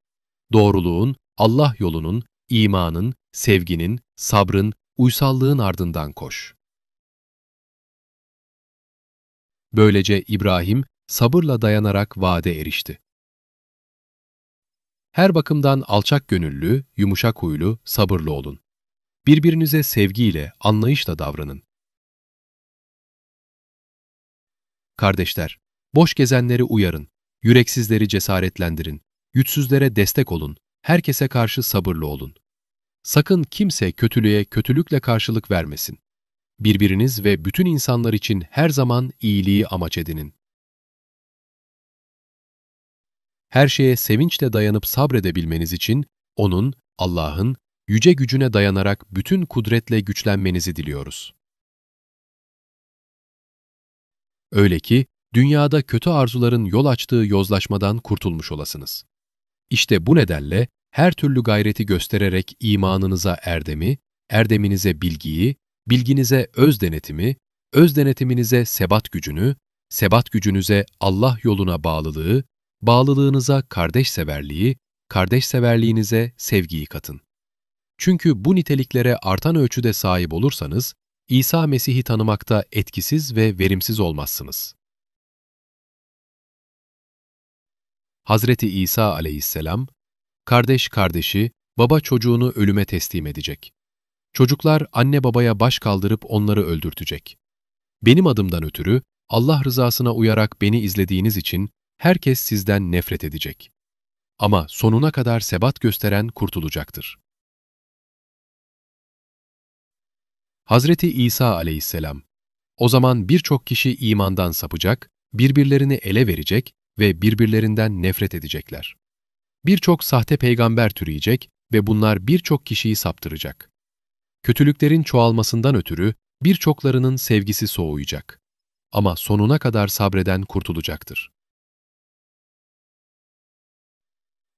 Doğruluğun, Allah yolunun, imanın, sevginin, sabrın, uysallığın ardından koş. Böylece İbrahim sabırla dayanarak vaade erişti. Her bakımdan alçak gönüllü, yumuşak huylu, sabırlı olun. Birbirinize sevgiyle, anlayışla davranın. Kardeşler, boş gezenleri uyarın, yüreksizleri cesaretlendirin, güçsüzlere destek olun, herkese karşı sabırlı olun. Sakın kimse kötülüğe kötülükle karşılık vermesin. Birbiriniz ve bütün insanlar için her zaman iyiliği amaç edinin. Her şeye sevinçle dayanıp sabredebilmeniz için O'nun, Allah'ın, yüce gücüne dayanarak bütün kudretle güçlenmenizi diliyoruz. Öyle ki, dünyada kötü arzuların yol açtığı yozlaşmadan kurtulmuş olasınız. İşte bu nedenle her türlü gayreti göstererek imanınıza erdemi, erdeminize bilgiyi, bilginize öz denetimi, öz denetiminize sebat gücünü, sebat gücünüze Allah yoluna bağlılığı, bağlılığınıza kardeş severliği, kardeş severliğinize sevgiyi katın. Çünkü bu niteliklere artan ölçüde sahip olursanız, İsa Mesih'i tanımakta etkisiz ve verimsiz olmazsınız. Hazreti İsa aleyhisselam, kardeş kardeşi, baba çocuğunu ölüme teslim edecek. Çocuklar anne babaya baş kaldırıp onları öldürtecek. Benim adımdan ötürü, Allah rızasına uyarak beni izlediğiniz için herkes sizden nefret edecek. Ama sonuna kadar sebat gösteren kurtulacaktır. Hazreti İsa aleyhisselam, o zaman birçok kişi imandan sapacak, birbirlerini ele verecek ve birbirlerinden nefret edecekler. Birçok sahte peygamber türeyecek ve bunlar birçok kişiyi saptıracak. Kötülüklerin çoğalmasından ötürü birçoklarının sevgisi soğuyacak. Ama sonuna kadar sabreden kurtulacaktır.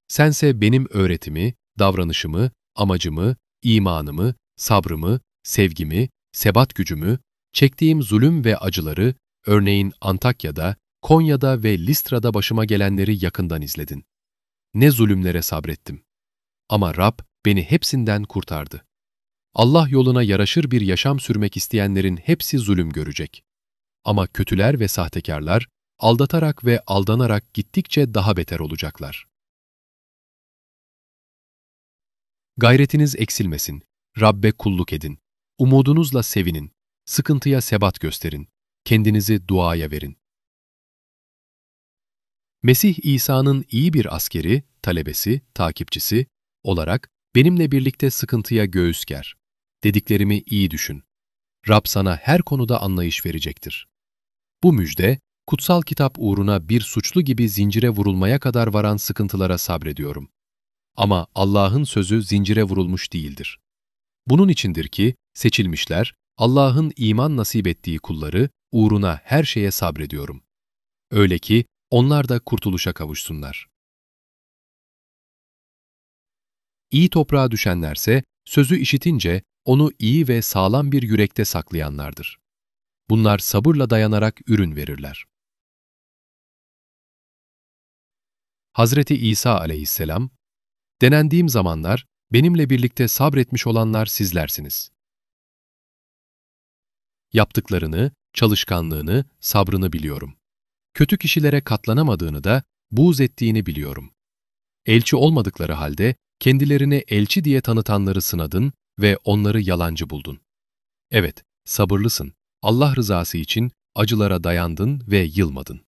Sense benim öğretimi, davranışımı, amacımı, imanımı, sabrımı, sevgimi, sebat gücümü, çektiğim zulüm ve acıları, örneğin Antakya'da, Konya'da ve Listra'da başıma gelenleri yakından izledin. Ne zulümlere sabrettim. Ama Rab beni hepsinden kurtardı. Allah yoluna yaraşır bir yaşam sürmek isteyenlerin hepsi zulüm görecek. Ama kötüler ve sahtekarlar, aldatarak ve aldanarak gittikçe daha beter olacaklar. Gayretiniz eksilmesin, Rabbe kulluk edin, umudunuzla sevinin, sıkıntıya sebat gösterin, kendinizi duaya verin. Mesih İsa'nın iyi bir askeri, talebesi, takipçisi olarak benimle birlikte sıkıntıya göğüs ger. Dediklerimi iyi düşün. Rab sana her konuda anlayış verecektir. Bu müjde, kutsal kitap uğruna bir suçlu gibi zincire vurulmaya kadar varan sıkıntılara sabrediyorum. Ama Allah'ın sözü zincire vurulmuş değildir. Bunun içindir ki seçilmişler, Allah'ın iman nasip ettiği kulları uğruna her şeye sabrediyorum. Öyle ki onlar da kurtuluşa kavuşsunlar. İyi toprağa düşenlerse, sözü işitince onu iyi ve sağlam bir yürekte saklayanlardır. Bunlar sabırla dayanarak ürün verirler. Hazreti İsa aleyhisselam, denendiğim zamanlar benimle birlikte sabretmiş olanlar sizlersiniz. Yaptıklarını, çalışkanlığını, sabrını biliyorum kötü kişilere katlanamadığını da buğz ettiğini biliyorum. Elçi olmadıkları halde kendilerini elçi diye tanıtanları sınadın ve onları yalancı buldun. Evet, sabırlısın. Allah rızası için acılara dayandın ve yılmadın.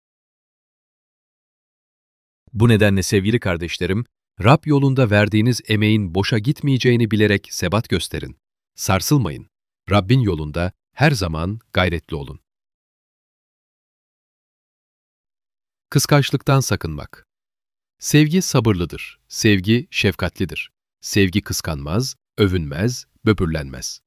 Bu nedenle sevgili kardeşlerim, Rab yolunda verdiğiniz emeğin boşa gitmeyeceğini bilerek sebat gösterin. Sarsılmayın. Rabbin yolunda her zaman gayretli olun. Kıskançlıktan sakınmak. Sevgi sabırlıdır, sevgi şefkatlidir. Sevgi kıskanmaz, övünmez, böbürlenmez.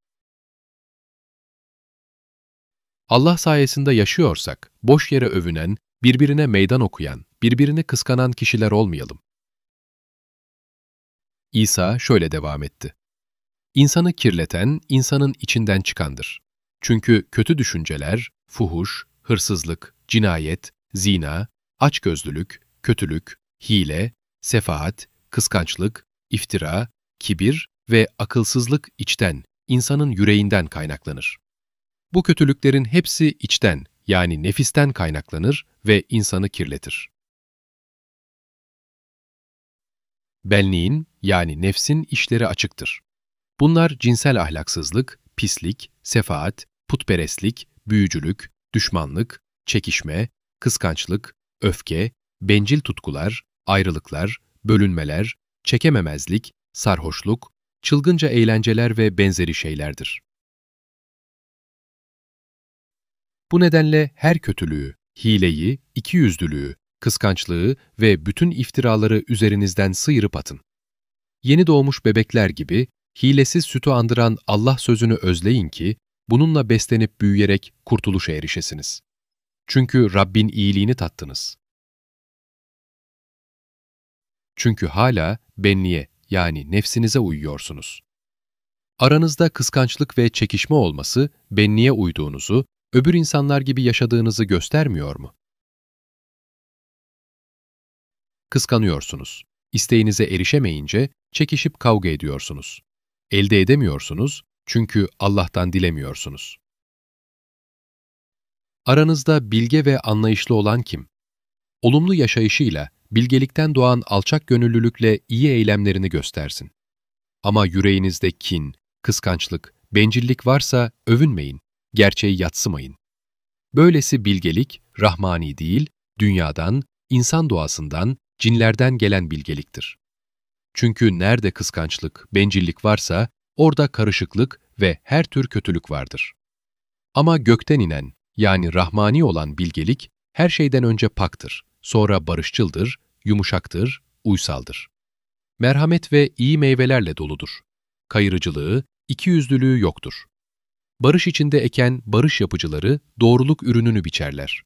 Allah sayesinde yaşıyorsak, boş yere övünen, birbirine meydan okuyan, birbirini kıskanan kişiler olmayalım. İsa şöyle devam etti. İnsanı kirleten, insanın içinden çıkandır. Çünkü kötü düşünceler, fuhuş, hırsızlık, cinayet, zina, açgözlülük, kötülük, hile, sefahat, kıskançlık, iftira, kibir ve akılsızlık içten, insanın yüreğinden kaynaklanır. Bu kötülüklerin hepsi içten yani nefisten kaynaklanır ve insanı kirletir. Benliğin yani nefsin işleri açıktır. Bunlar cinsel ahlaksızlık, pislik, sefaat, putperestlik, büyücülük, düşmanlık, çekişme, kıskançlık, öfke, bencil tutkular, ayrılıklar, bölünmeler, çekememezlik, sarhoşluk, çılgınca eğlenceler ve benzeri şeylerdir. Bu nedenle her kötülüğü, hileyi, ikiyüzlülüğü, kıskançlığı ve bütün iftiraları üzerinizden sıyırıp atın. Yeni doğmuş bebekler gibi hilesiz sütü andıran Allah sözünü özleyin ki, bununla beslenip büyüyerek kurtuluşa erişesiniz. Çünkü Rabbin iyiliğini tattınız. Çünkü hala benliğe yani nefsinize uyuyorsunuz. Aranızda kıskançlık ve çekişme olması benliğe uyduğunuzu, öbür insanlar gibi yaşadığınızı göstermiyor mu? Kıskanıyorsunuz. İsteğinize erişemeyince çekişip kavga ediyorsunuz. Elde edemiyorsunuz çünkü Allah'tan dilemiyorsunuz. Aranızda bilge ve anlayışlı olan kim? Olumlu yaşayışıyla, bilgelikten doğan alçak gönüllülükle iyi eylemlerini göstersin. Ama yüreğinizde kin, kıskançlık, bencillik varsa övünmeyin, gerçeği yatsımayın. Böylesi bilgelik, rahmani değil, dünyadan, insan doğasından, cinlerden gelen bilgeliktir. Çünkü nerede kıskançlık, bencillik varsa, orada karışıklık ve her tür kötülük vardır. Ama gökten inen, yani rahmani olan bilgelik, her şeyden önce paktır, sonra barışçıldır, yumuşaktır, uysaldır. Merhamet ve iyi meyvelerle doludur. Kayırıcılığı, ikiyüzlülüğü yoktur. Barış içinde eken barış yapıcıları doğruluk ürününü biçerler.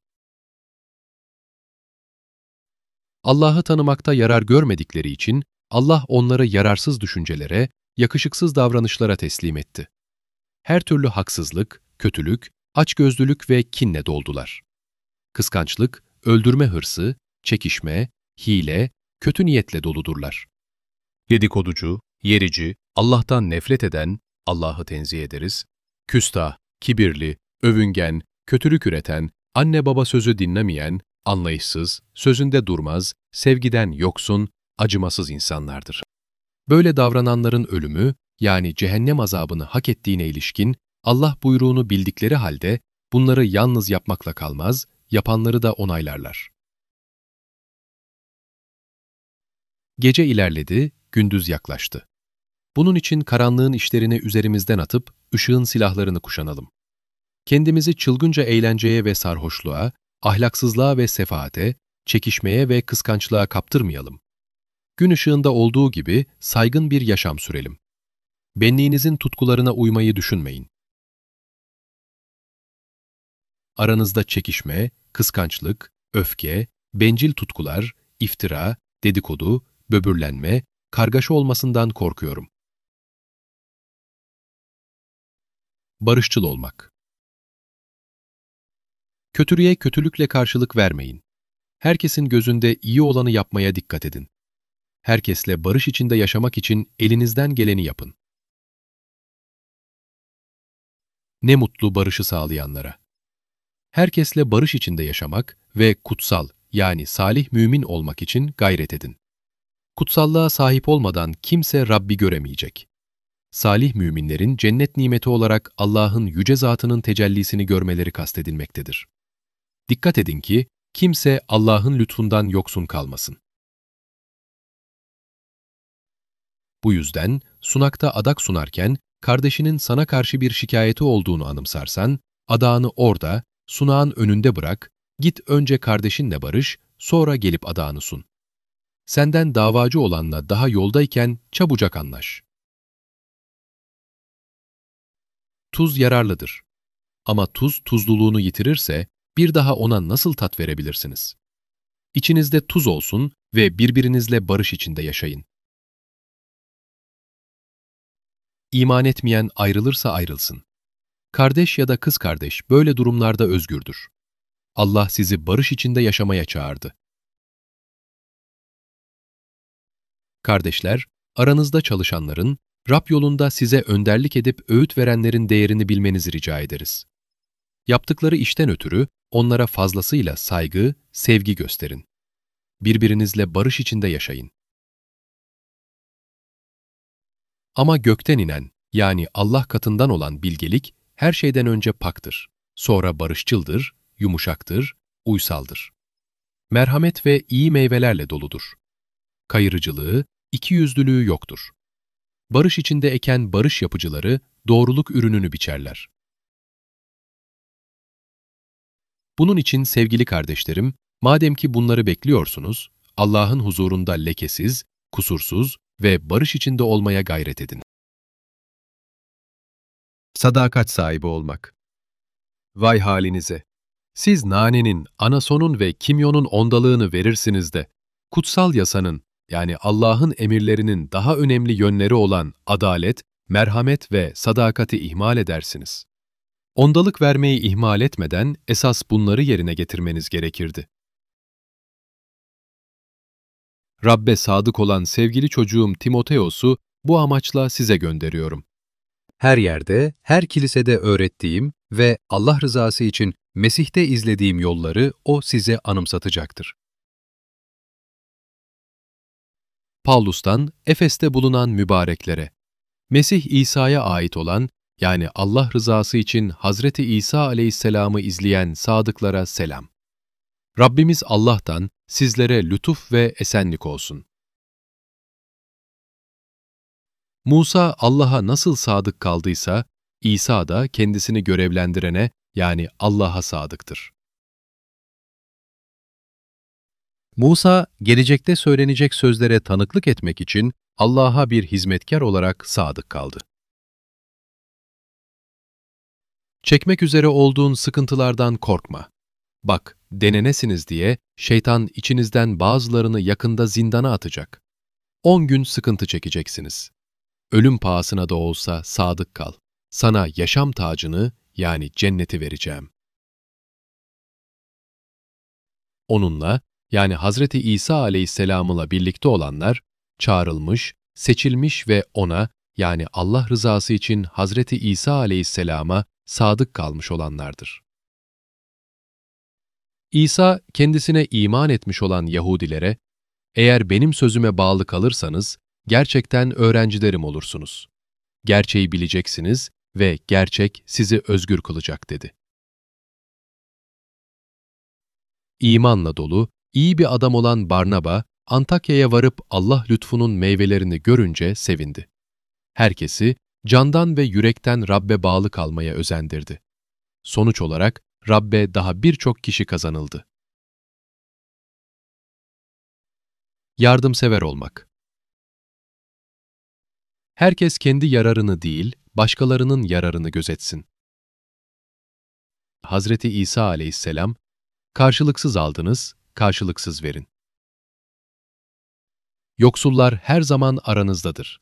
Allah'ı tanımakta yarar görmedikleri için Allah onları yararsız düşüncelere, yakışıksız davranışlara teslim etti. Her türlü haksızlık, kötülük, açgözlülük ve kinle doldular. Kıskançlık, öldürme hırsı, çekişme, hile, kötü niyetle doludurlar. Dedikoducu, yerici, Allah'tan nefret eden, Allah'ı tenzih ederiz, küstah, kibirli, övüngen, kötülük üreten, anne baba sözü dinlemeyen, anlayışsız, sözünde durmaz, sevgiden yoksun, acımasız insanlardır. Böyle davrananların ölümü, yani cehennem azabını hak ettiğine ilişkin Allah buyruğunu bildikleri halde bunları yalnız yapmakla kalmaz, yapanları da onaylarlar. Gece ilerledi, gündüz yaklaştı. Bunun için karanlığın işlerini üzerimizden atıp ışığın silahlarını kuşanalım. Kendimizi çılgınca eğlenceye ve sarhoşluğa, ahlaksızlığa ve sefaate, çekişmeye ve kıskançlığa kaptırmayalım. Gün ışığında olduğu gibi saygın bir yaşam sürelim. Benliğinizin tutkularına uymayı düşünmeyin. Aranızda çekişme, kıskançlık, öfke, bencil tutkular, iftira, dedikodu, böbürlenme, kargaşa olmasından korkuyorum. Barışçıl olmak Kötülüğe kötülükle karşılık vermeyin. Herkesin gözünde iyi olanı yapmaya dikkat edin. Herkesle barış içinde yaşamak için elinizden geleni yapın. Ne mutlu barışı sağlayanlara. Herkesle barış içinde yaşamak ve kutsal yani salih mümin olmak için gayret edin. Kutsallığa sahip olmadan kimse Rabbi göremeyecek. Salih müminlerin cennet nimeti olarak Allah'ın yüce zatının tecellisini görmeleri kastedilmektedir. Dikkat edin ki kimse Allah'ın lütfundan yoksun kalmasın. Bu yüzden sunakta adak sunarken kardeşinin sana karşı bir şikayeti olduğunu anımsarsan, adağını orada, sunağın önünde bırak, git önce kardeşinle barış, sonra gelip adağını sun. Senden davacı olanla daha yoldayken çabucak anlaş. Tuz yararlıdır. Ama tuz tuzluluğunu yitirirse bir daha ona nasıl tat verebilirsiniz? İçinizde tuz olsun ve birbirinizle barış içinde yaşayın. İman etmeyen ayrılırsa ayrılsın. Kardeş ya da kız kardeş böyle durumlarda özgürdür. Allah sizi barış içinde yaşamaya çağırdı. Kardeşler, aranızda çalışanların, Rab yolunda size önderlik edip öğüt verenlerin değerini bilmenizi rica ederiz. Yaptıkları işten ötürü onlara fazlasıyla saygı, sevgi gösterin. Birbirinizle barış içinde yaşayın. Ama gökten inen, yani Allah katından olan bilgelik her şeyden önce paktır, sonra barışçıldır, yumuşaktır, uysaldır. Merhamet ve iyi meyvelerle doludur. Kayırıcılığı, ikiyüzlülüğü yoktur. Barış içinde eken barış yapıcıları doğruluk ürününü biçerler. Bunun için sevgili kardeşlerim, madem ki bunları bekliyorsunuz, Allah'ın huzurunda lekesiz, kusursuz ve barış içinde olmaya gayret edin. Sadakat sahibi olmak. Vay halinize! Siz nanenin, anasonun ve kimyonun ondalığını verirsiniz de, kutsal yasanın, yani Allah'ın emirlerinin daha önemli yönleri olan adalet, merhamet ve sadakati ihmal edersiniz. Ondalık vermeyi ihmal etmeden esas bunları yerine getirmeniz gerekirdi. Rabbe sadık olan sevgili çocuğum Timoteos'u bu amaçla size gönderiyorum. Her yerde, her kilisede öğrettiğim ve Allah rızası için Mesih'te izlediğim yolları o size anımsatacaktır. Paulus'tan Efes'te bulunan mübareklere, Mesih İsa'ya ait olan yani Allah rızası için Hazreti İsa aleyhisselamı izleyen sadıklara selam. Rabbimiz Allah'tan sizlere lütuf ve esenlik olsun. Musa Allah'a nasıl sadık kaldıysa, İsa da kendisini görevlendirene yani Allah'a sadıktır. Musa, gelecekte söylenecek sözlere tanıklık etmek için Allah'a bir hizmetkar olarak sadık kaldı. Çekmek üzere olduğun sıkıntılardan korkma. Bak, denenesiniz diye şeytan içinizden bazılarını yakında zindana atacak. On gün sıkıntı çekeceksiniz. Ölüm pahasına da olsa sadık kal. Sana yaşam tacını yani cenneti vereceğim. Onunla yani Hazreti İsa aleyhisselam'la birlikte olanlar çağrılmış, seçilmiş ve ona yani Allah rızası için Hazreti İsa aleyhisselama sadık kalmış olanlardır. İsa kendisine iman etmiş olan Yahudilere, eğer benim sözüme bağlı kalırsanız gerçekten öğrencilerim olursunuz. Gerçeği bileceksiniz ve gerçek sizi özgür kılacak dedi. İmanla dolu, iyi bir adam olan Barnaba, Antakya'ya varıp Allah lütfunun meyvelerini görünce sevindi. Herkesi candan ve yürekten Rabbe bağlı kalmaya özendirdi. Sonuç olarak Rabbe daha birçok kişi kazanıldı. Yardımsever olmak Herkes kendi yararını değil, başkalarının yararını gözetsin. Hazreti İsa aleyhisselam, karşılıksız aldınız, karşılıksız verin. Yoksullar her zaman aranızdadır.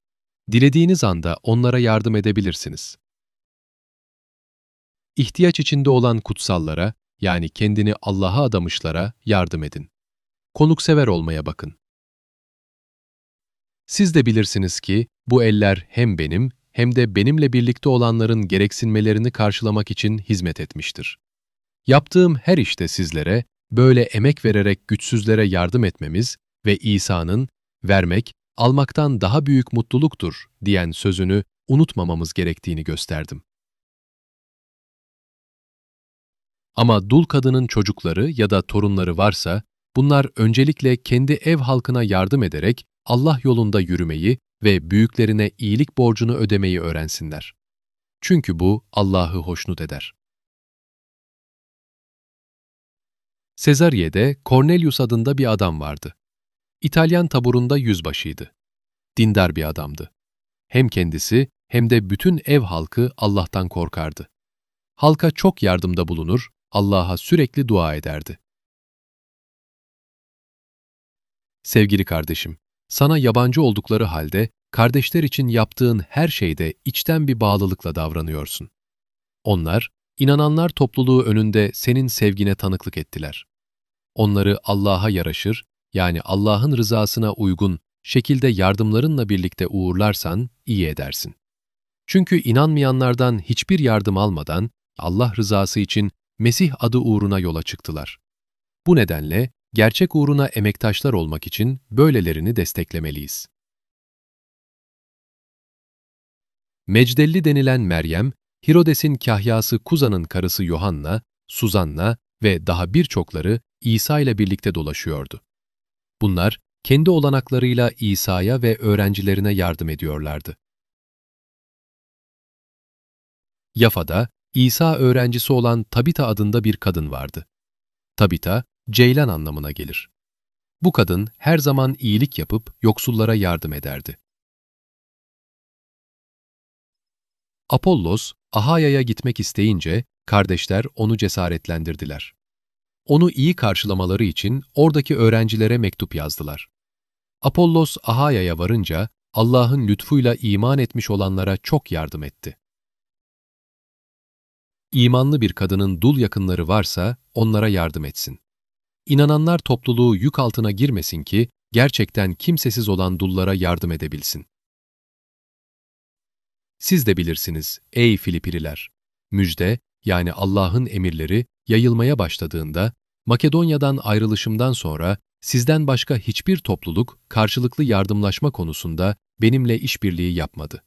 Dilediğiniz anda onlara yardım edebilirsiniz. İhtiyaç içinde olan kutsallara, yani kendini Allah'a adamışlara yardım edin. Konuksever olmaya bakın. Siz de bilirsiniz ki bu eller hem benim hem de benimle birlikte olanların gereksinmelerini karşılamak için hizmet etmiştir. Yaptığım her işte sizlere böyle emek vererek güçsüzlere yardım etmemiz ve İsa'nın vermek, almaktan daha büyük mutluluktur diyen sözünü unutmamamız gerektiğini gösterdim. Ama dul kadının çocukları ya da torunları varsa, bunlar öncelikle kendi ev halkına yardım ederek Allah yolunda yürümeyi ve büyüklerine iyilik borcunu ödemeyi öğrensinler. Çünkü bu Allah'ı hoşnut eder. Sezariye'de Cornelius adında bir adam vardı. İtalyan taburunda yüzbaşıydı. Dindar bir adamdı. Hem kendisi hem de bütün ev halkı Allah'tan korkardı. Halka çok yardımda bulunur, Allah'a sürekli dua ederdi. Sevgili kardeşim, sana yabancı oldukları halde kardeşler için yaptığın her şeyde içten bir bağlılıkla davranıyorsun. Onlar, inananlar topluluğu önünde senin sevgine tanıklık ettiler. Onları Allah'a yaraşır, yani Allah'ın rızasına uygun şekilde yardımlarınla birlikte uğurlarsan iyi edersin. Çünkü inanmayanlardan hiçbir yardım almadan Allah rızası için Mesih adı uğruna yola çıktılar. Bu nedenle gerçek uğruna emektaşlar olmak için böylelerini desteklemeliyiz. Mecdelli denilen Meryem, Hirodes'in kahyası Kuza'nın karısı Yohanna, Suzanna ve daha birçokları İsa ile birlikte dolaşıyordu. Bunlar kendi olanaklarıyla İsa'ya ve öğrencilerine yardım ediyorlardı. Yafa'da İsa öğrencisi olan Tabita adında bir kadın vardı. Tabita, ceylan anlamına gelir. Bu kadın her zaman iyilik yapıp yoksullara yardım ederdi. Apollos, Ahaya'ya gitmek isteyince kardeşler onu cesaretlendirdiler. Onu iyi karşılamaları için oradaki öğrencilere mektup yazdılar. Apollos Ahaya'ya varınca Allah'ın lütfuyla iman etmiş olanlara çok yardım etti. İmanlı bir kadının dul yakınları varsa onlara yardım etsin. İnananlar topluluğu yük altına girmesin ki gerçekten kimsesiz olan dullara yardım edebilsin. Siz de bilirsiniz ey Filipililer, müjde yani Allah'ın emirleri yayılmaya başladığında Makedonya'dan ayrılışımdan sonra sizden başka hiçbir topluluk karşılıklı yardımlaşma konusunda benimle işbirliği yapmadı.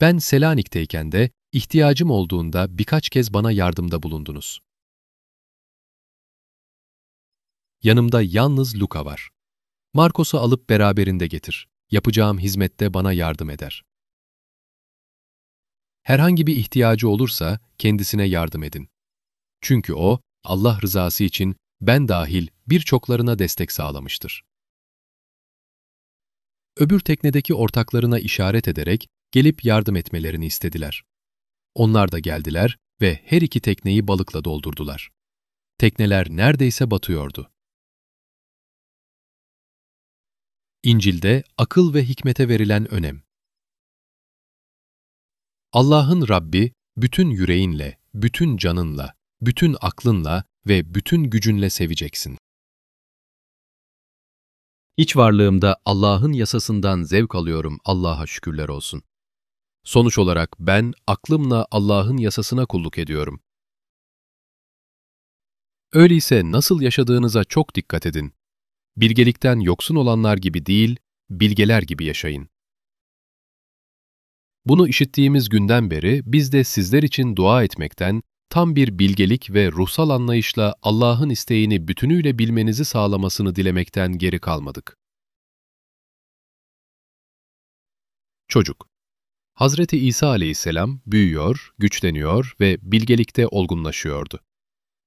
Ben Selanik'teyken de ihtiyacım olduğunda birkaç kez bana yardımda bulundunuz. Yanımda yalnız Luka var. Markos'u alıp beraberinde getir. Yapacağım hizmette bana yardım eder. Herhangi bir ihtiyacı olursa kendisine yardım edin. Çünkü o, Allah rızası için ben dahil birçoklarına destek sağlamıştır. Öbür teknedeki ortaklarına işaret ederek gelip yardım etmelerini istediler. Onlar da geldiler ve her iki tekneyi balıkla doldurdular. Tekneler neredeyse batıyordu. İncil'de akıl ve hikmete verilen önem. Allah'ın Rabbi bütün yüreğinle, bütün canınla, bütün aklınla ve bütün gücünle seveceksin. İç varlığımda Allah'ın yasasından zevk alıyorum Allah'a şükürler olsun. Sonuç olarak ben aklımla Allah'ın yasasına kulluk ediyorum. Öyleyse nasıl yaşadığınıza çok dikkat edin. Bilgelikten yoksun olanlar gibi değil, bilgeler gibi yaşayın. Bunu işittiğimiz günden beri biz de sizler için dua etmekten, tam bir bilgelik ve ruhsal anlayışla Allah'ın isteğini bütünüyle bilmenizi sağlamasını dilemekten geri kalmadık. Çocuk Hazreti İsa aleyhisselam büyüyor, güçleniyor ve bilgelikte olgunlaşıyordu.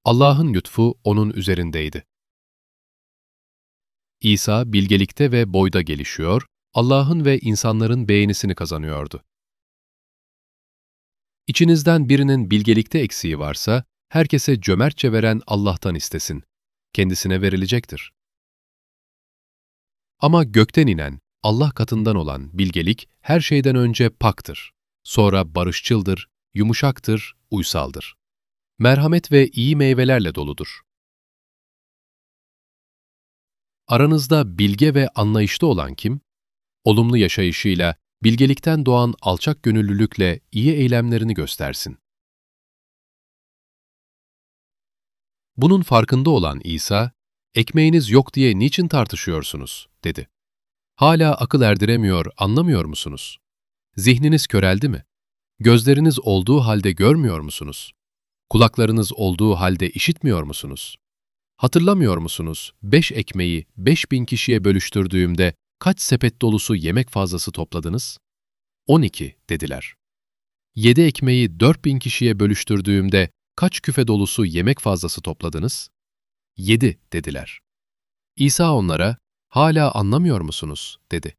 Allah'ın lütfu onun üzerindeydi. İsa bilgelikte ve boyda gelişiyor, Allah'ın ve insanların beğenisini kazanıyordu. İçinizden birinin bilgelikte eksiği varsa, herkese cömertçe veren Allah'tan istesin. Kendisine verilecektir. Ama gökten inen, Allah katından olan bilgelik her şeyden önce paktır. Sonra barışçıldır, yumuşaktır, uysaldır. Merhamet ve iyi meyvelerle doludur. Aranızda bilge ve anlayışlı olan kim? Olumlu yaşayışıyla, bilgelikten doğan alçak gönüllülükle iyi eylemlerini göstersin. Bunun farkında olan İsa, ekmeğiniz yok diye niçin tartışıyorsunuz, dedi. Hala akıl erdiremiyor, anlamıyor musunuz? Zihniniz köreldi mi? Gözleriniz olduğu halde görmüyor musunuz? Kulaklarınız olduğu halde işitmiyor musunuz? Hatırlamıyor musunuz, beş ekmeği beş bin kişiye bölüştürdüğümde kaç sepet dolusu yemek fazlası topladınız? 12 dediler. Yedi ekmeği dört bin kişiye bölüştürdüğümde kaç küfe dolusu yemek fazlası topladınız? Yedi dediler. İsa onlara, hala anlamıyor musunuz? dedi.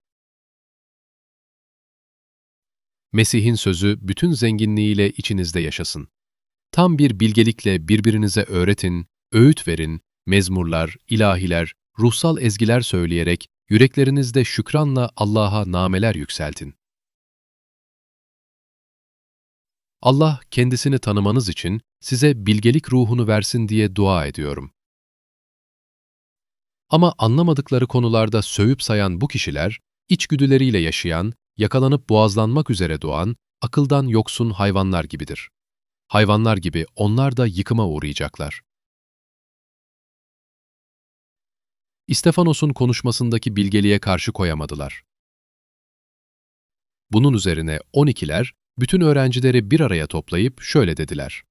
Mesih'in sözü bütün zenginliğiyle içinizde yaşasın. Tam bir bilgelikle birbirinize öğretin, öğüt verin, mezmurlar, ilahiler, ruhsal ezgiler söyleyerek yüreklerinizde şükranla Allah'a nameler yükseltin. Allah kendisini tanımanız için size bilgelik ruhunu versin diye dua ediyorum. Ama anlamadıkları konularda sövüp sayan bu kişiler, içgüdüleriyle yaşayan, yakalanıp boğazlanmak üzere doğan, akıldan yoksun hayvanlar gibidir. Hayvanlar gibi onlar da yıkıma uğrayacaklar. İstefanos'un konuşmasındaki bilgeliğe karşı koyamadılar. Bunun üzerine 12'ler bütün öğrencileri bir araya toplayıp şöyle dediler.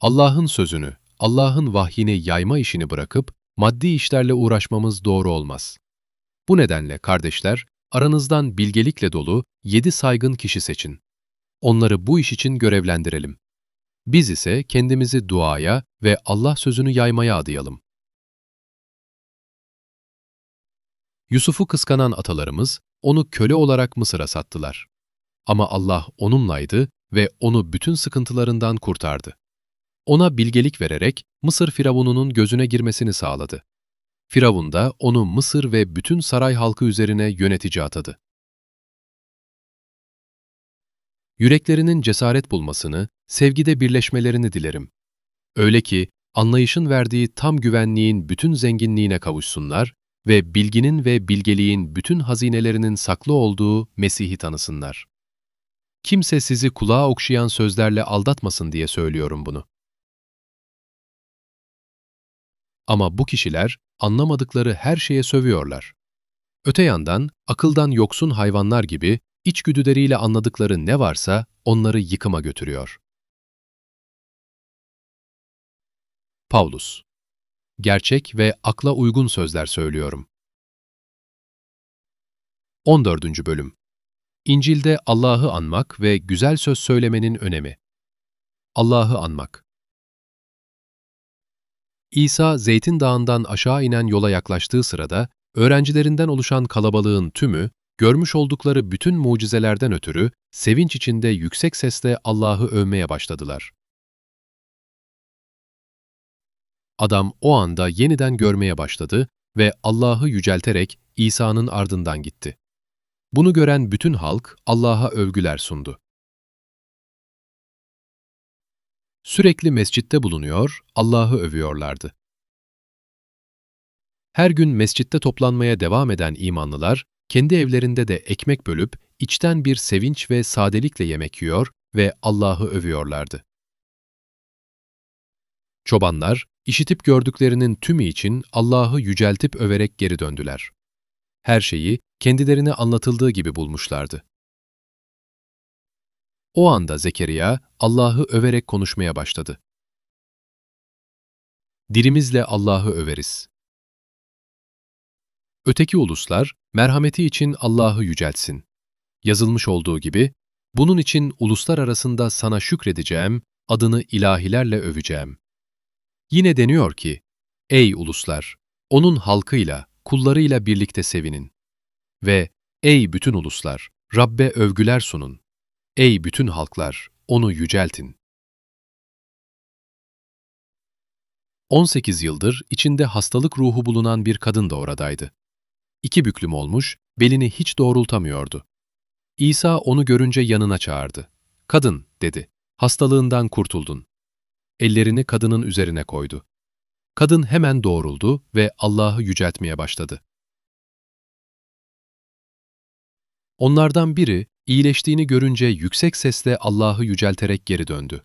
Allah'ın sözünü, Allah'ın vahyini yayma işini bırakıp maddi işlerle uğraşmamız doğru olmaz. Bu nedenle kardeşler, aranızdan bilgelikle dolu yedi saygın kişi seçin. Onları bu iş için görevlendirelim. Biz ise kendimizi duaya ve Allah sözünü yaymaya adayalım. Yusuf'u kıskanan atalarımız onu köle olarak Mısır'a sattılar. Ama Allah onunlaydı ve onu bütün sıkıntılarından kurtardı. Ona bilgelik vererek Mısır firavununun gözüne girmesini sağladı. Firavun da onu Mısır ve bütün saray halkı üzerine yönetici atadı. Yüreklerinin cesaret bulmasını, sevgide birleşmelerini dilerim. Öyle ki anlayışın verdiği tam güvenliğin bütün zenginliğine kavuşsunlar ve bilginin ve bilgeliğin bütün hazinelerinin saklı olduğu Mesih'i tanısınlar. Kimse sizi kulağa okşayan sözlerle aldatmasın diye söylüyorum bunu. Ama bu kişiler anlamadıkları her şeye sövüyorlar. Öte yandan akıldan yoksun hayvanlar gibi içgüdüleriyle anladıkları ne varsa onları yıkıma götürüyor. Paulus Gerçek ve akla uygun sözler söylüyorum. 14. Bölüm İncil'de Allah'ı anmak ve güzel söz söylemenin önemi. Allah'ı anmak İsa, Zeytin Dağı'ndan aşağı inen yola yaklaştığı sırada, öğrencilerinden oluşan kalabalığın tümü, görmüş oldukları bütün mucizelerden ötürü sevinç içinde yüksek sesle Allah'ı övmeye başladılar. Adam o anda yeniden görmeye başladı ve Allah'ı yücelterek İsa'nın ardından gitti. Bunu gören bütün halk Allah'a övgüler sundu. Sürekli mescitte bulunuyor, Allah'ı övüyorlardı. Her gün mescitte toplanmaya devam eden imanlılar, kendi evlerinde de ekmek bölüp, içten bir sevinç ve sadelikle yemek yiyor ve Allah'ı övüyorlardı. Çobanlar, işitip gördüklerinin tümü için Allah'ı yüceltip överek geri döndüler. Her şeyi kendilerine anlatıldığı gibi bulmuşlardı. O anda Zekeriya Allah'ı överek konuşmaya başladı. Dilimizle Allah'ı överiz. Öteki uluslar merhameti için Allah'ı yüceltsin. Yazılmış olduğu gibi, bunun için uluslar arasında sana şükredeceğim, adını ilahilerle öveceğim. Yine deniyor ki, ey uluslar, onun halkıyla, kullarıyla birlikte sevinin. Ve ey bütün uluslar, Rabbe övgüler sunun. Ey bütün halklar, onu yüceltin. 18 yıldır içinde hastalık ruhu bulunan bir kadın da oradaydı. İki büklüm olmuş, belini hiç doğrultamıyordu. İsa onu görünce yanına çağırdı. Kadın, dedi, hastalığından kurtuldun. Ellerini kadının üzerine koydu. Kadın hemen doğruldu ve Allah'ı yüceltmeye başladı. Onlardan biri, iyileştiğini görünce yüksek sesle Allah'ı yücelterek geri döndü.